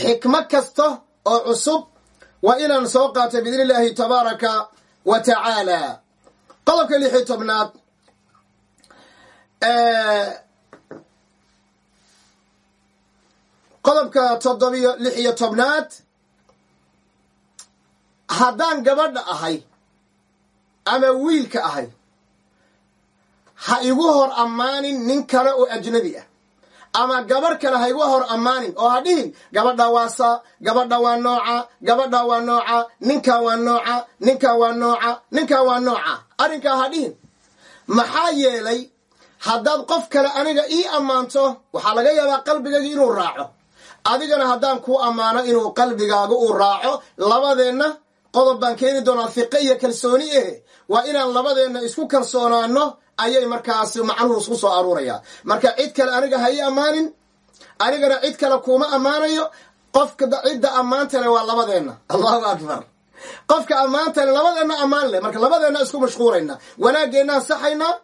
Xikmo kasta oo cusub waa inaan soo qaatay biidni illaahi tabaaraka wa tacaala. Qodobka lix iyo tobnaad qodobka toddobiyo lix iyo tobnaad haddaan gabadha ahay ama wiilka ahay ha igu hor ammaanin nin kale oo ajnabi ah. Ama gabarh kale ha igu hor ammaanin oo ha dhihin gabadha waa saa gabadha waa nooca gabadha waa nooca ninkaa waa nooca ninkaa waa nooca ninkaa waa nooca. Arrinkaa ha dhihin. Maxaa yeelay haddaad qof kale aniga ii ammaanto waxaa laga yaabaa qalbigayga inuu raaco. Adigana haddaan kuu ammaano inuu qalbigaaga uu raaco labadeenna qodob baan keeni doonaa fiqe iyo kalsooni eh. Waa inaan labadeenna isku kalsoonaano ayay markaas macnuhu isku soo aruuraya. Marka cid kale aniga ha ii ammaanin anigana cid kale kuuma ammaanayo. Qofka cidda ammaantale waa labadeenna. Allahu akbar. Qofka ammaantale labadeenna ammaan leh. Marka labadeenna isku mashquulayna. Wanaaggeenaan saxaynaa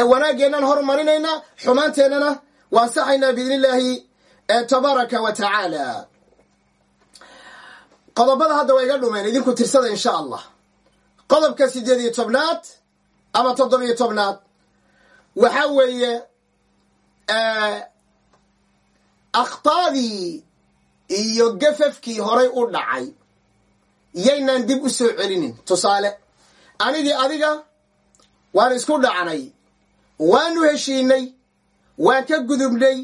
wanaaggeenaan hormarinaynaa xumaanteennana waan saxaynaa biidni illaahi tabaaraka wa tacaala qodobada hadda waa iga dhumeen idinku tirsada insha allah qodobka siddeed iyo tobnaad ama toddobiyo tobnaad. Waxaa weeye akhtaadii iyo gafafkii horay u dhacay. Yaynaan dib u soo celinin tusaale. Anigii adiga waan isku dhacnay waanu heshiinay waan ka gudubnay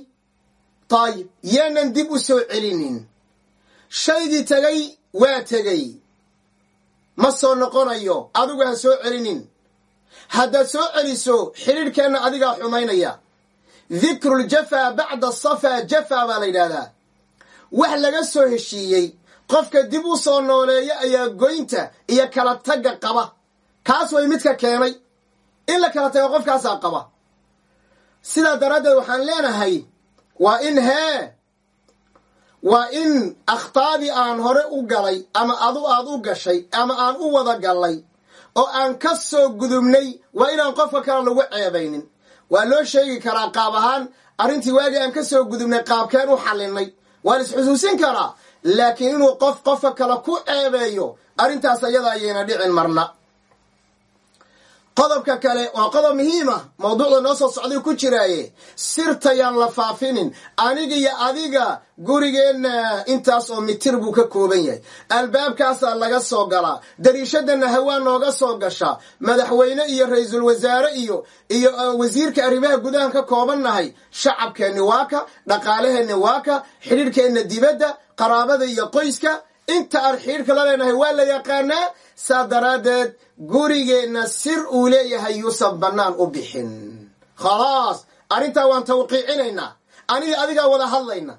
taayib yaanan dib u soo celinin. Shaygii tegay waa tegay ma soo noqonayo. Adigu ha soo celinin. Haddaad soo celiso xidhiidhkeenna adigaa xumaynaya. Dikruljafaa bacda safaa jafaa baa la yidhaahdaa. Wax laga soo heshiiyey qofka dib u soo nooleeya ayaa goynta iyo kala tagga qaba. Kaas way midka keenay. In la kala tago qofkaasaa qaba. Sidaa daraaddeed waxaan leenahay waa in hee waa in akhtaadii aan hore u galay ama adu aad u gashay ama aan u wada gallay oo aan ka soo gudubnay waa inaan qofka kale lagu ceebaynin. Waa loo sheegi karaa qaab ahaan arrintii waagii aan ka soo gudubnay qaabkeen u xallinay waan isxusuusin karaa laakiin inuu qof qofka kale ku ceebeeyo arrintaas ayada ayayna dhicin marna qodobka kale waa qodob muhiima mawduucda noo soo socday ku jiraaye sirtayaan la faafinin. Aniga iyo adiga gurigeenna intaas oo mitir buu ka kooban yahay. Albaabkaasaa laga soo galaa. Dariishadana hawaa nooga soo gasha madaxweyne iyo ra'iisul wasaare iyo iyo wasiirka arrimaha gudahan ka koobannahay shacabkeenni waa ka dhaqaalaheenni waa ka xidhiirhkeenna dibadda qaraabada iyo qoyska. Inta aan xidhiirka la leenahay waa la yaqaanaa. Saa daraaddeed gurigeenna sir uu leeyahay yuusan bannaan u bixin. Khalaas arrintaa waan tawqiicinaynaa. Aniga adigaa wada hadlayna.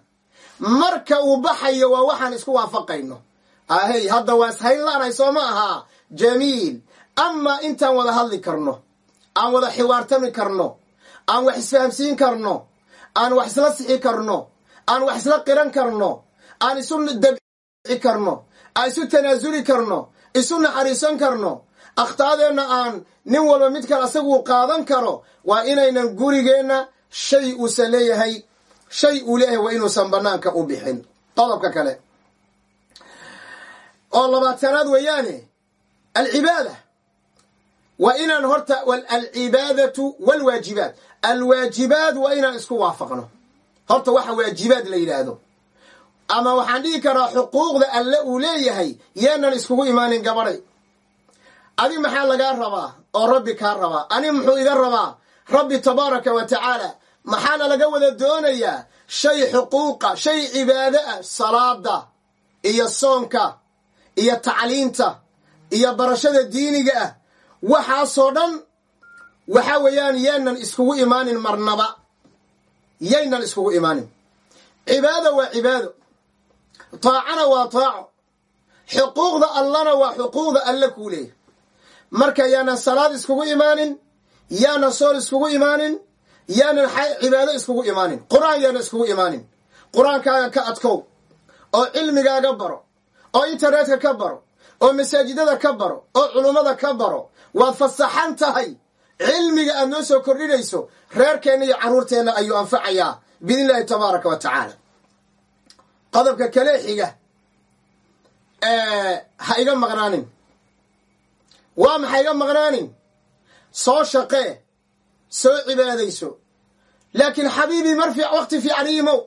Marka uu baxayo waa waxaan isku waafaqayno. Ahey hadda waa ishayn laanahay soo ma ahaa jamiil amaa intaan wada hadli karno. Aan wada xiwaartami karno. Aan wax isfahamsiin karno. Aan wax isla sixi karno. Aan wax isla qiran karno. Aan isu dabci karno. Aan isu tanaasuli karno. Isu naxariisan karno akhtaadeena aan nin walba mid kale asaguu qaadan karo waa inaynan gurigeenna shay uusan leeyahay shay uu leeyahay waa inuusan banaanka u bixin. Qodobka kale. Oo labaatanaad weeyaane alcibaada. Waa inaan horta alcibaadatu walwaajibaat. Alwaajibaad waa inaan isku waafaqno. Horta waxa waajibaad la yidhaahdo ama waxaan dhihi karaa xuquuqda alle uu leeyahay yeenan iskugu imaanin gabadhay adi maxaa lagaa rabaa oo rabbi kaa rabaa? Ani muxuu iga rabaa? Rabbi tabaaraka wa tacaala maxaana laga wada doonayaa shay xuquuqa shay cibaado ah salaada iyo soonka iyo tacliinta iyo barashada diiniga ah. Waxaasoo dhan waxa weeyaan yaynan iskugu imaanin marnaba. Yaynan iskugu imaanin. Cibaado waa cibaado. Taacana waa taaco. Xuquuqda allana waa xuquuqda alle kuu leeyahy marka yaanan salaad iskugu imaanin yaanan sool iskugu imaanin yaanan cibaado iskugu imaanin qur'aan yaanan iskugu imaanin qur'aankaaga ka adkow oo cilmigaaga baro oo internetka ka baro oo masaajidada ka baro oo culummada ka baro waad fasaxan tahay. Cilmiga aad noo soo kordhinayso reerkeenna iyo carruurteenna ayuu anfacayaa biidn illaahi tabaaraka wa tacaala. Qodobka kale xiga. Ha iga maqnaanin waa maxa iga maqnaanin soo shaqee soo cibaadayso. Laakiin xabiibii mar waqti fiican iimow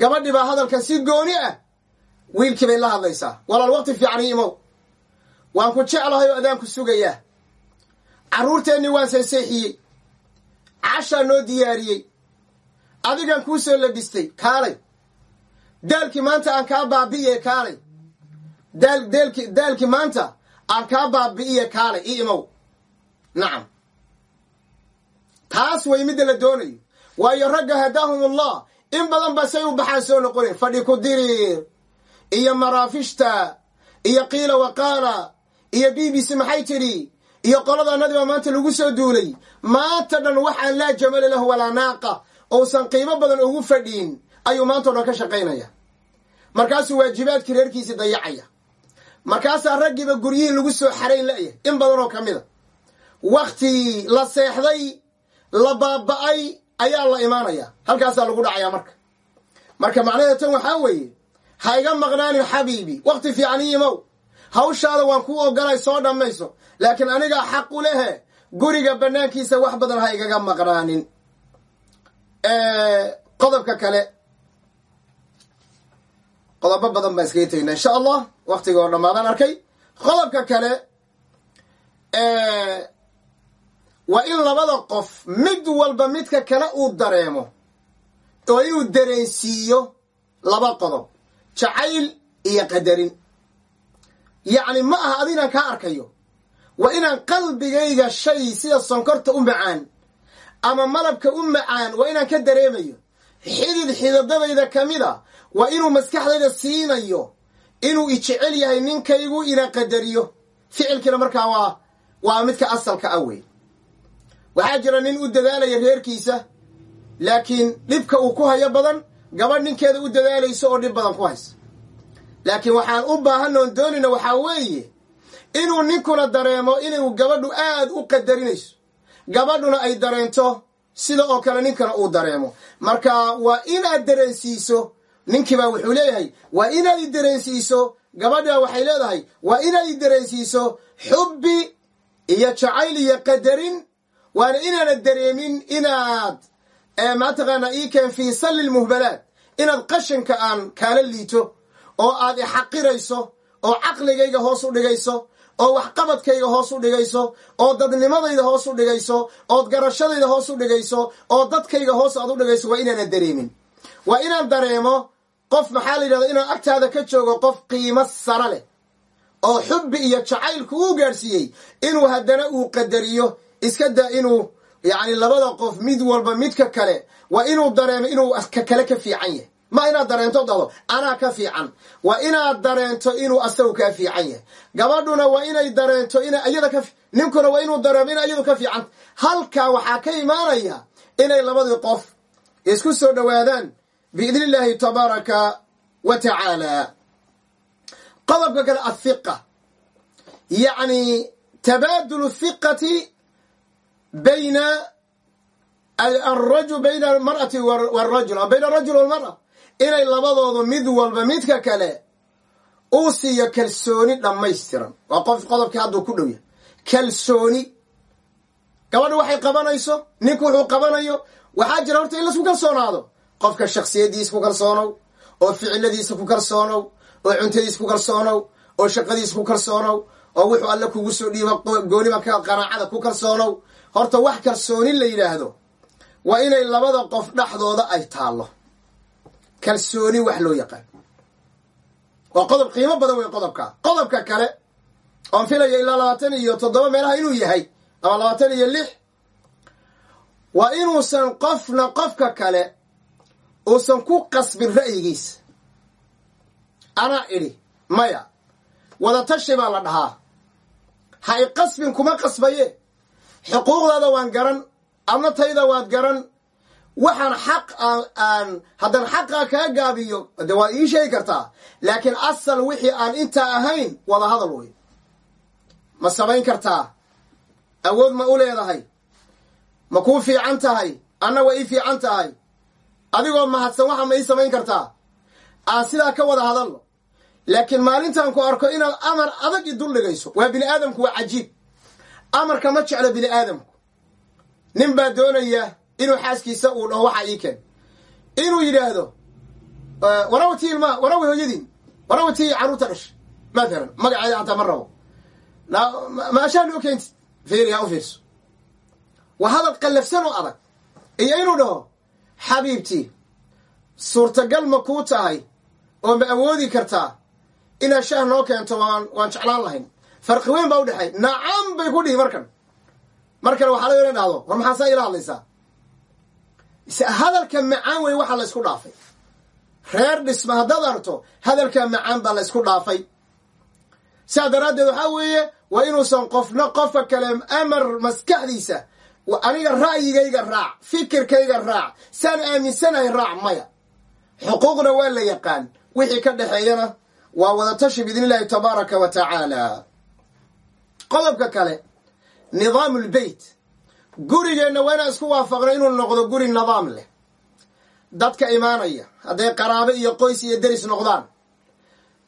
gabadhii baa hadalka si gooni ah wiilkii bay la hadlaysaa. Walaal waqti fiican iimow waan ku jeclahay oo adaanku sugayaa carruurteennii waan seeseexiyey. Cashaa noo diyaariyey. Adigan kuu soo labistay kaalay. Daalkii maanta aan kaa baabi'iye kaalay. Daalki daalkii maanta aan kaa baabi'iye kaalay i imow. Nacam taas way midda la doonayo. Waayo ragga hadaahum allah in badan ba say u baxaan soo noqonayn fadhi ku diriir iyo maraafishta iyo qiila waqaala iyo b b c maxay tidhi iyo qolada nadiba maanta lagu soo duulay. Maanta dhan waxaan laa jamala lahu walaa naaqa. Ousan qiimo badan ugu fadhiin ayuu maantao dhan ka shaqaynaya. Markaasuu waajibaadkii reerkiisii dayacaya markaasaa raggiiba guryihii lagu soo xarayn la'yahay in badan oo ka mid a wakti la seexday la baaba'ay ayaa la imaanaya halkaasaa lagu dhacayaa marka. Marka macnaheeda tan waxaa weeye ha iga maqnaanin xabiibi wakti fiican iimow hawshaada waan kuu ogolay soo dhammayso laakiin anigaa xaq u lehe guriga bannaankiisa wax badan ha igaga maqnaanin. Qodobka kale qodobo badan baan iskaga teginaa insha allah waktiga oo dhammaadaan arkay. Qodobka kale waa in labada qof mid walba midka kale uu dareemo oo inuu dareensiiyo laba qodob jacayl iyo qadarin. Yacni ma aha adinaan kaa arkayo waa inaan qalbigayga shay sida sonkorta u macaan ama malabka u macaan waa inaan ka dareemayo. Xidid xididadayda ka mid a waa inuu maskaxdayda siinayo inuu ijecel yahay ninkaygu ina qadariyo. Ficilkiina markaa waa waa midka asalka ah wey waxaa jira nin u dadaalaya reerkiisa laakiin dhibka uu ku hayo badan gabadh ninkeeda u dadaalayso oo dhib badan ku haysa. Laakiin waxaan u baahan oon doonayna waxaa weeye inuu ninkuna dareemo inuu gabadhu aad u qadarinayso. Gabadhuna ay dareento sida oo kale ninkana uu dareemo. Marka waa inaad dareensiiso ninkiibaa wuxuu leeyahay waa inaad i dareensiiso. Gabadha waxay leedahay waa inaad i dareensiiso xubbi iyo jacayl iyo qadarin. Waana inaana dareemin inaad mataqaana iken fii salli lmuhbalaat inaad qashinka aan kaala liito oo aad ixaqirayso oo caqligayga hoos u dhigayso oo waxqabadkayga hoos u dhigayso oo dadnimadayda hoos u dhigayso ood garashadayda hoos u dhigayso oo dadkayga hoos aad u dhigayso waa inaana dareemin. Waa inaan dareemo qof maxaa la yidhahda inaan agtaada ka joogo qof qiimo sara leh oo xubbi iyo jacaylku uu gaadhsiiyey inuu haddana uu qadariyo. Iska daa inuu yacni labada qof mid walba midka kale waa inuu dareemo inuu ka kale ka fiican yahay. Ma inaad dareento dado anaa ka fiican. Waa inaad dareento inuu asagu kaa fiican yahay. Gabadhuna waa inay dareento ina iyada ka ninkuna waa inuu dareemo ina iyadu ka fiican. Halkaa waxaa ka imaanaya inay labadii qof isku soo dhowaadaan biidni illaahi tabaaraka wa tacaala qodobka kale athiqa yacni tabaadulu thiqati bayna arajul bayna almar'ati warajul a bayna arajul walmara inay labadoodu mid walba midka kale uu siiyo kalsooni dhammaystiran. Waa qof qodobkii hadduu ku dhow yahay. Kalsooni. Gabadha waxay qabanayso ninku wuxuu qabanayo. Waxaa jira horta in la isku kalsoonaado qofka shaksiyadiisa ku kalsoonow oo ficiladiisa ku kalsoonow oo cuntadiisa ku kalsoonow oo shaqadiisa ku kalsoonow oo wuxuu alle kugu soo dhiibo gooniba qanaacada ku kalsoonow. Horta wax kalsooni la yidhaahdo waa inay labada qof dhexdooda ay taallo. Kalsooni wax loo yaqaan. Waa qodob qiimo badan wey qodobka. Qodobka kale oon filaya ilaa labaatan iyo toddoba meelaha inuu yahay ama labaatan iyo lix waa inuusan qofna qofka kale uusan ku qasbin ra'yigiisa anaa idhi maya wadatashi baa la dhahaa. Ha i qasbin kuma qasbaye. Xuquuqdaada waan garan adna tayda waad garan. Waxaan xaq aan haddaan xaqaa kaa gaabiyo de waad ii sheegi kartaa. Laakiin asal wixii aan intaa ahayn wada hadal wey ma samayn kartaa. Awood ma u leedahay. Ma kuu fiican tahay. Anna waa ii fiican tahay adigoo mahadsan waxa ma ii samayn kartaa? Aan sidaa ka wada hadalno. Laakiin maalintaan ku arko inaad amar adag i dul dhigayso waa bini aadamku waa cajiib. Amarka ma jeclo bini aadamku. Nin baa doonaya inuu xaaskiisa uu dhaho waxaa ii keen. Inuu yidhaahdo warawtii ilma warawi hooyadiin warawitii carruurta dhashay. Mathalan magaceeda xataa ma rabo. Maashaa noo keentid? Fiiri ha u fiirso. Waa hadal qallafsan oo adag. Iyo inuu dhaho xabiibtii suurtagal ma kuu tahay oo ma awoodi kartaa inaad shaah noo keento waan waan jeclaan lahayn? Farqi weyn baa u dhexay. Nacam bay ku dhihi markan. Mar kale waxaa laga dhahdo war maxaasaa ila hadlaysaa? Hadalka macaan wey waxaa la ysku dhaafay. Reer dhisma haddaad arto hadalka macaan baa la ysku dhaafay. Sidaa daraaddeed waxaa weeye waa inuusan qofna qofka kale amar maskaxdiisa aniga ra'yigayga raac fikirkayga raac saan aaminsanahay raac maya. Xuquuqna waa la yaqaan wixii ka dhexeeyana waa wadatashi biidni illaahi tabaaraka wa tacaala. Qodobka kale nidaamu lbeyt gurigeenna waa inaan isku waafaqno inuu noqdo guri nidaam leh. Dadka imaanaya hadday qaraabo iyo qoys iyo deris noqdaan.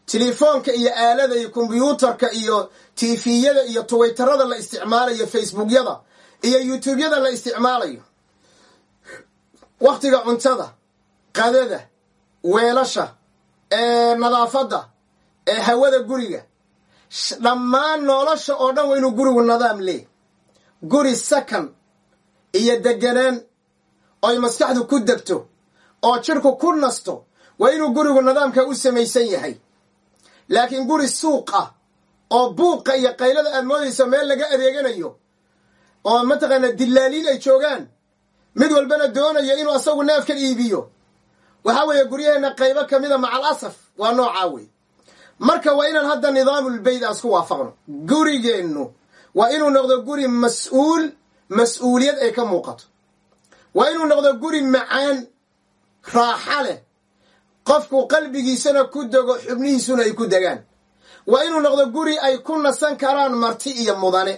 Telefoonka iyo aalada iyo kombyuutarka iyo tifiyada iyo twitterada la isticmaalayo facebookyada iyo youtubyada la isticmaalayo. Wakhtiga cuntada qadada weelasha ee nadaafadda ee hawada guriga. Dhammaan nolosha oo dhan waa inuu gurigu nidaam leey. Guri sakan iyo deganaan oy maskaxdu ku degto oo jidhku ku nasto waa inuu gurigu nidaamka u samaysan yahay. Laakiin guri suuq ah oo buuqa iyo qaylada aad moodayso meel laga adeeganayo oo mataqaana dillaaliin ay joogaan. Mid walbana doonayo inuu asagu neefkan iibiyo. Waxaa weeye guryaheenna qaybo ka mida macal asaf waa noocaa wey marka waa inaan hadda nidaamulbeyt aan isku waafaqno. Gurigeennu waa inuu noqdo guri mas'uul mas'uuliyad ay ka muuqato. Waa inuu noqdo guri macaan raaxa leh. Qofku qalbigiisana ku dego xubnihiisuna ay ku degaan. Waa inuu noqdo guri ay ku nasan karaan marti iyo mudane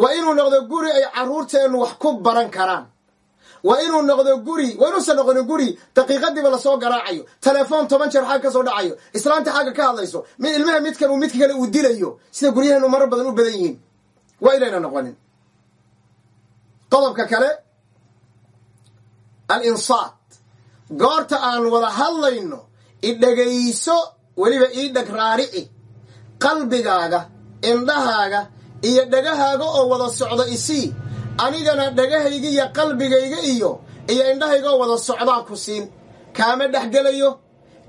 waa inuu noqdo guri ay carruurteennu wax ku baran karaan. Waa inuu noqdo guri waa inuusan noqonin guri daqiiqadiiba la soo garaacayo telefoon toban jeer xagga ka soo dhacayo islaanta xagga ka hadlayso mid ilmaha midkan uu midka kale uu dilayo sida guryaheenu marar badan u badan yihiin. Waa inayna noqonin. Qodobka kale al insaat goorta aan wada hadlayno idhegayso weliba ii dheg raarici. Qalbigaaga indhahaaga iyo dhegahaaga oo wada socda isii anigana dhegahayga iyo qalbigayga iyo iyo indhahayga oo wada socdaa ku siin. Kaama dhexgelayo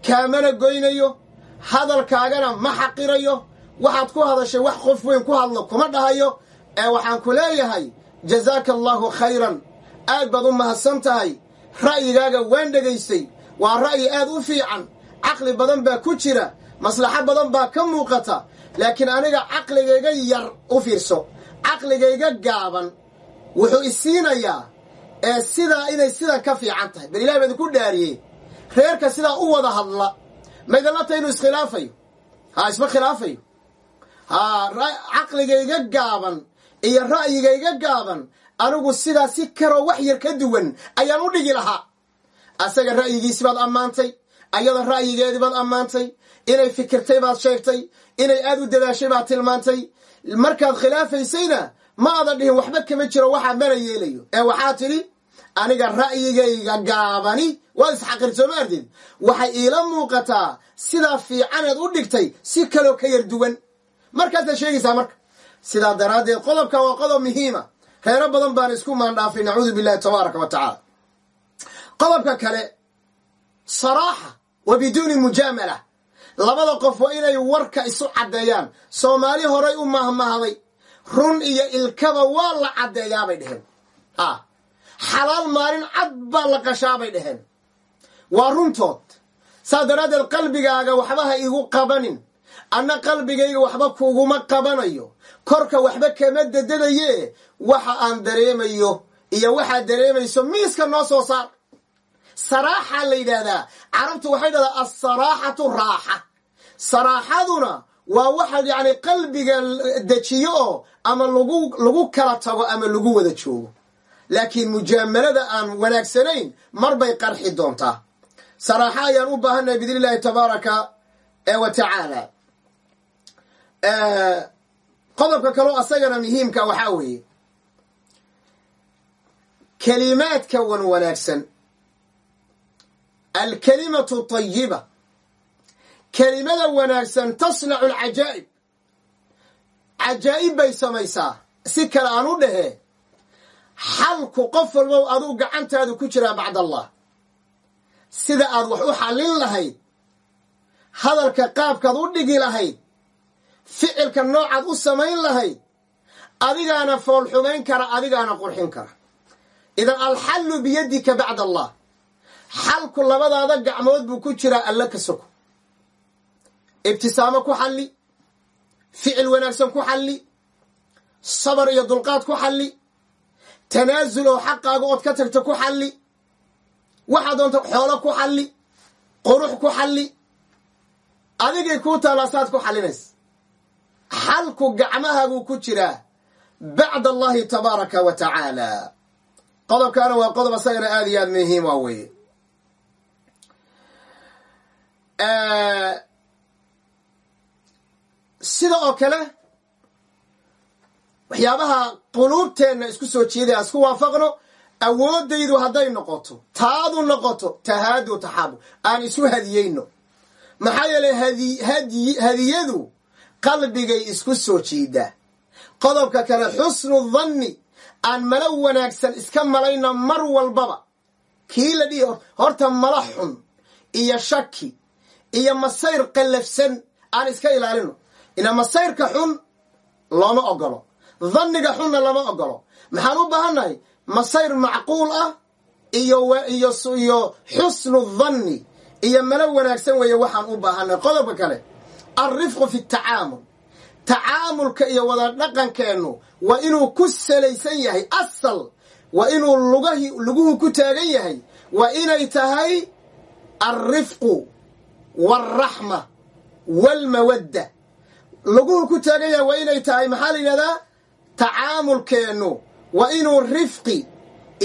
kaamana goynayo hadalkaagana ma xaqirayo. Waxaad ku hadashay wax qof weyn ku hadlo kuma dhahayo. Ee waxaan ku leeyahay jazaaka allaahu khayran. Aad baad u mahadsan tahay ra'yigaaga waan dhegaystay. Waa ra'yi aad u fiican. Caqli badan baa ku jira maslaxo badan baa ka muuqata laakiin aniga caqligayga yar u fiirso caqligayga gaaban wuxuu isiinayaa ee sidaa inay sidan ka fiican tahay. Bal ilahi baa idinku dhaariyey reerka sidaa u wada hadla maydinla tahay inuu iskhilaafayo haa isma khilaafayo? Haa caqligayga gaaban iyo ra'yigayga gaaban anigu sidaa si karoo wax yar ka duwan ayaan u dhigi lahaa. Asaga ra'yigiisi baad ammaantay ayada ra'yigeedii baad ammaantay inay fikirtay baad sheegtay inay aad u dadaashay baad tilmaantay. Markaad khilaafaysayna ma adan dhihin waxba kama jiro waxaa mana yeelayo. Ee waxaa tidhi aniga ra'yigayga gaabani waad isxaqir soo ma waxay iila muuqataa sidaa fiicaneed u dhigtay si kaloo ka yar duwan. Markaasaad sheegaysaa marka sidaa daraaddeed qodobka waa qodob muhiima. Reero badan baan isku maandhaafay nacuudu billahi tabaaraka wa tacaala. Qodobka kale saraaxa wa biduuni mujaamala labada qof waa inay warka isu caddeeyaan. Soomaali horay u mahmahday. Run iyo ilkaba waa la caddeeyaabay dheheen ha xalaal maalin cad baa la qashaabay dheheen waa runtood. Saa daraaddeed qalbigaaga waxba ha igu qabanin. Anna qalbigayga waxba kuguma qabanayo. Korka waxba kama dadadaye waxa aan dareemayo iyo waxaad dareemayso miiska noo soo saar. Saraaxa la yidhaahdaa. Carabtu waxay dhahdaa alsaraaxatu raaxa saraaxaduna waa waxa yacni qalbiga dejiyo oo ama lagu lagu kala tago ama lagu wada joogo. Laakiin mujaamalada aan wanaagsanayn mar bay qarxi doontaa. Saraaxo ayaan u baahannahay biidni illahi tabaaraka wa tacaala. Qodobka kaloo asagana muhiimka waxaa weeye. Kelimaadka wan wanaagsan. Alkalimatu tayiba kelimada wanaagsan tasnacu alcajaa'ib cajaa'ib bay samaysaa. Si kale aan u dhahee xalku qof walbow aduu gacantaadu ku jiraa bacd allah. Sida aad wax u xallin lahayd hadalka qaabkaad u dhigi lahayd ficilka noocaad u samayn lahayd adigaana foolxumayn kara adigaana qurxin kara. Idan alxallu biyadika bacd allah. Xalku labadaada gacmood buu ku jiraa alla ka soko ibtisaamo ku xalli ficil wanaagsan ku xalli sabar iyo dulqaad ku xalli tanaasul oo xaqaaga ood ka tagto ku xalli waxaa doonta xoolo ku xalli qurux ku xalli adigay kuu taalaasaad ku xallinaysa. Xalku gacmahaaguu ku jiraa bacd allahi tabaaraka wa tacaala. Qodobkaana waa qodob asagana aada iyo aad muhiim waa weeye sida oo kale waxyaabaha quluubteenna isku soo jeeday aan isku waafaqno awooddaydu hadday noqoto taadu noqoto tahaadu taxaabu aan isu hadiyeyno. Maxaa yeelay hadiyadu qalbigay isku soo jeedaa. Qodobka kale xusnu danni aan malo wanaagsan iska malayna mar walbaba. Kii la dhihi horta mala xun iyo shaki iyo masayr qallafsan aan iska ilaalino ina masayrka xun looma ogolo danniga xunna lama ogolo maxaan u baahannahay masayr macquul ah iyo iyo xusnu danni iyo malo wanaagsan weeye waxaan u baahannahay qodobka kale alrifqu fi tacaamul tacaamulka iyo wada dhaqankeennu waa inuu ku salaysan yahay asal waa inuu lugahi luguhu ku taagan yahay waa inay tahay alrifqu waalraxma waalmawadda luguhu ku taagan yahay waa inay tahay maxaa la yidhahdaa? Tacaamulkeennu. Waa inuu rifqi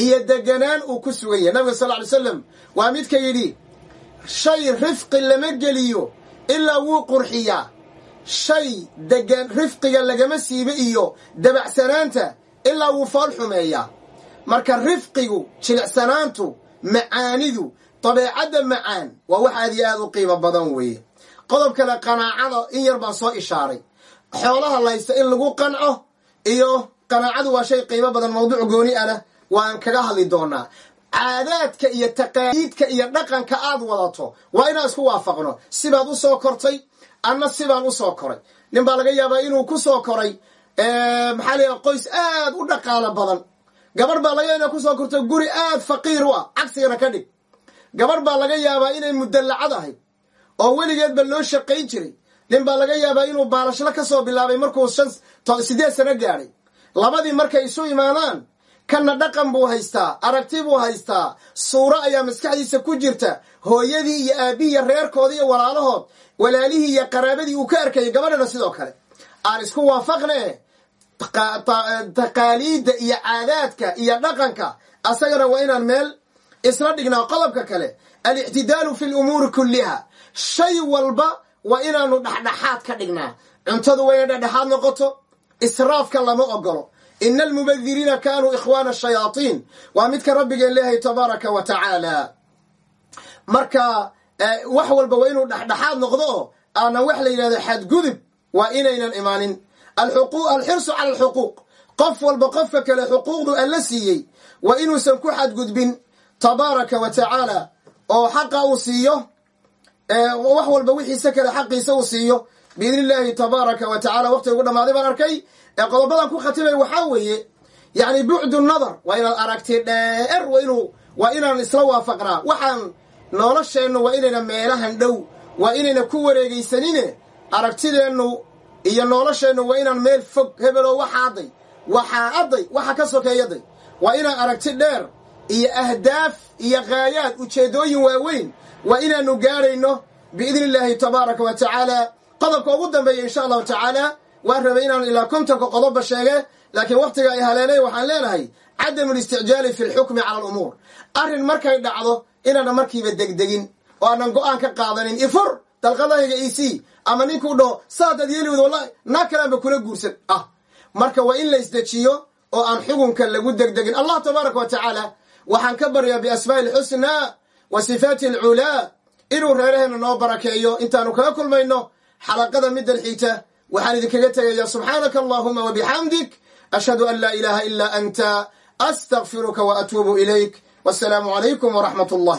iyo deganaan uu ku sugan yahay. Nabiga sal ly slam waa midka yidhi shay rifqi lama geliyo ilaa wuu qurxiyaa. Shay degan rifqiga lagama siibo iyo dabacsanaanta ilaa wuu fool xumeeyaa. Marka rifqigu jilicsanaantu macaanidu dabeecadda macaan waa wax aad iyo aad u qiimo badan weeye qodob kale qanaacada in yar baan soo ishaaray. Xoolaha laysta in lagu qanco iyo qanaacadu waa shay qiimo badan mawduuc gooni ana waan kaga hadli doonaa. Caadaadka iyo taqaaliidka iyo dhaqanka aad wadato waa inaan isku waafaqno. Sibaad u soo kortay anna sibaan u soo koray. Nin baa laga yaabaa inuu ku soo koray maxaa la qoys aad u dhaqaalo badan. Gabarh baa laga yaaba ku soo kortay guri aad faqiir u ah cagsigana ka dhig. Gabarh baa laga yaabaa inay mudallacad ahayd oo weligeedba loo shaqayn jiray. Nin baa laga yaabaa inuu baalashlo ka soo bilaabay markuu sideed sano gaadhay labadii markay isu imaadaan kanna dhaqan buu haystaa aragti buu haystaa suuro ayaa maskaxdiisa ku jirta. Hooyadii iyo aabbihii iyo reerkoodii iyo walaalahood walaalihii iyo qaraabadii uu ka arkayay gabadhana sidoo kale. Aan isku waafaqne taqaaliidda iyo caadaadka iyo dhaqanka asagana waa inaan meel isla dhignaa qodobka kale. Alictidaalu fi lumuuri kulliha shay walba waa inaanu dhexdhexaad ka dhignaa. Cuntadu waa inay dhexdhexaad noqoto israafka lama ogolo ina almubadiriina kaanuu ikhwaana ashayaatiin waa midka rabbigeen leeyahay tabaaraka wa tacaala. Marka wax walba waa inuu dhexdhexaad noqdo oo aanan wax la yidhahdo xadgudub waa inaynan imaanin. Alxirsu cala alxuquuq qof walba qofka kale xuquuqdu alla siiyey waa inuusan ku xadgudbin tabaaraka wa tacaala. Oo xaqa uu siiyo wax walba wixiisa kale xaqiisa uu siiyo biidni illaahi tabaaraka wa tacala waqti ugu dhammaaday baan arkay. Ee qodobadan ku khatimay waxaa weeye yacni bucdu nadar waa inaad aragti dheer waa inaan isla waafaqnaa. Waxaan nolosheennu waa inayna meelahan dhow waa inayna ku wareegaysanine aragtideennu iyo nolosheennu waa inaan meel fog hebeloo waxaaday waxaa adday waxa ka sokeeyaday. Waa inaan aragti dheer iyo ahdaaf iyo khaayaad ujeeddooyin waaweyn waa inaanu gaadhayno biidni illaahi tabaaraka wa tacaala qodobka ugu dambeeya insha allahu tacaala waan rabay inaan ilaa kontonka qodobba sheege laakiin wakhtiga ay haleenay waxaan leenahay cadamu listicjaali fi lxukmi cala alumuur arrin markay dhacdo inaanan markiiba degdegin oo aanan go'aan ka qaadanin. Ifur dalqadahayga ec ama ninkuu dhaho saadaad yeeli wada wallahi naa kalaanba kula guursan. Ah marka waa in la isdejiyo oo aan xukunka lagu degdegin. Allah tabaaraka wa tacaala waxaan ka baryaa biasmaa'i alxusnaa wa sifaati alculaa inuu reeraheena noo barakeeyo intaanu kaga kulmayno xalaqada middan xiita waxaan idinkaga tegayaa subxaanaka allahuma wabixamdik ashhadu an laa ilaaha ilaa anta astaqfiruka wa atuubu ilayk wassalaamu calaykum waraxmat allah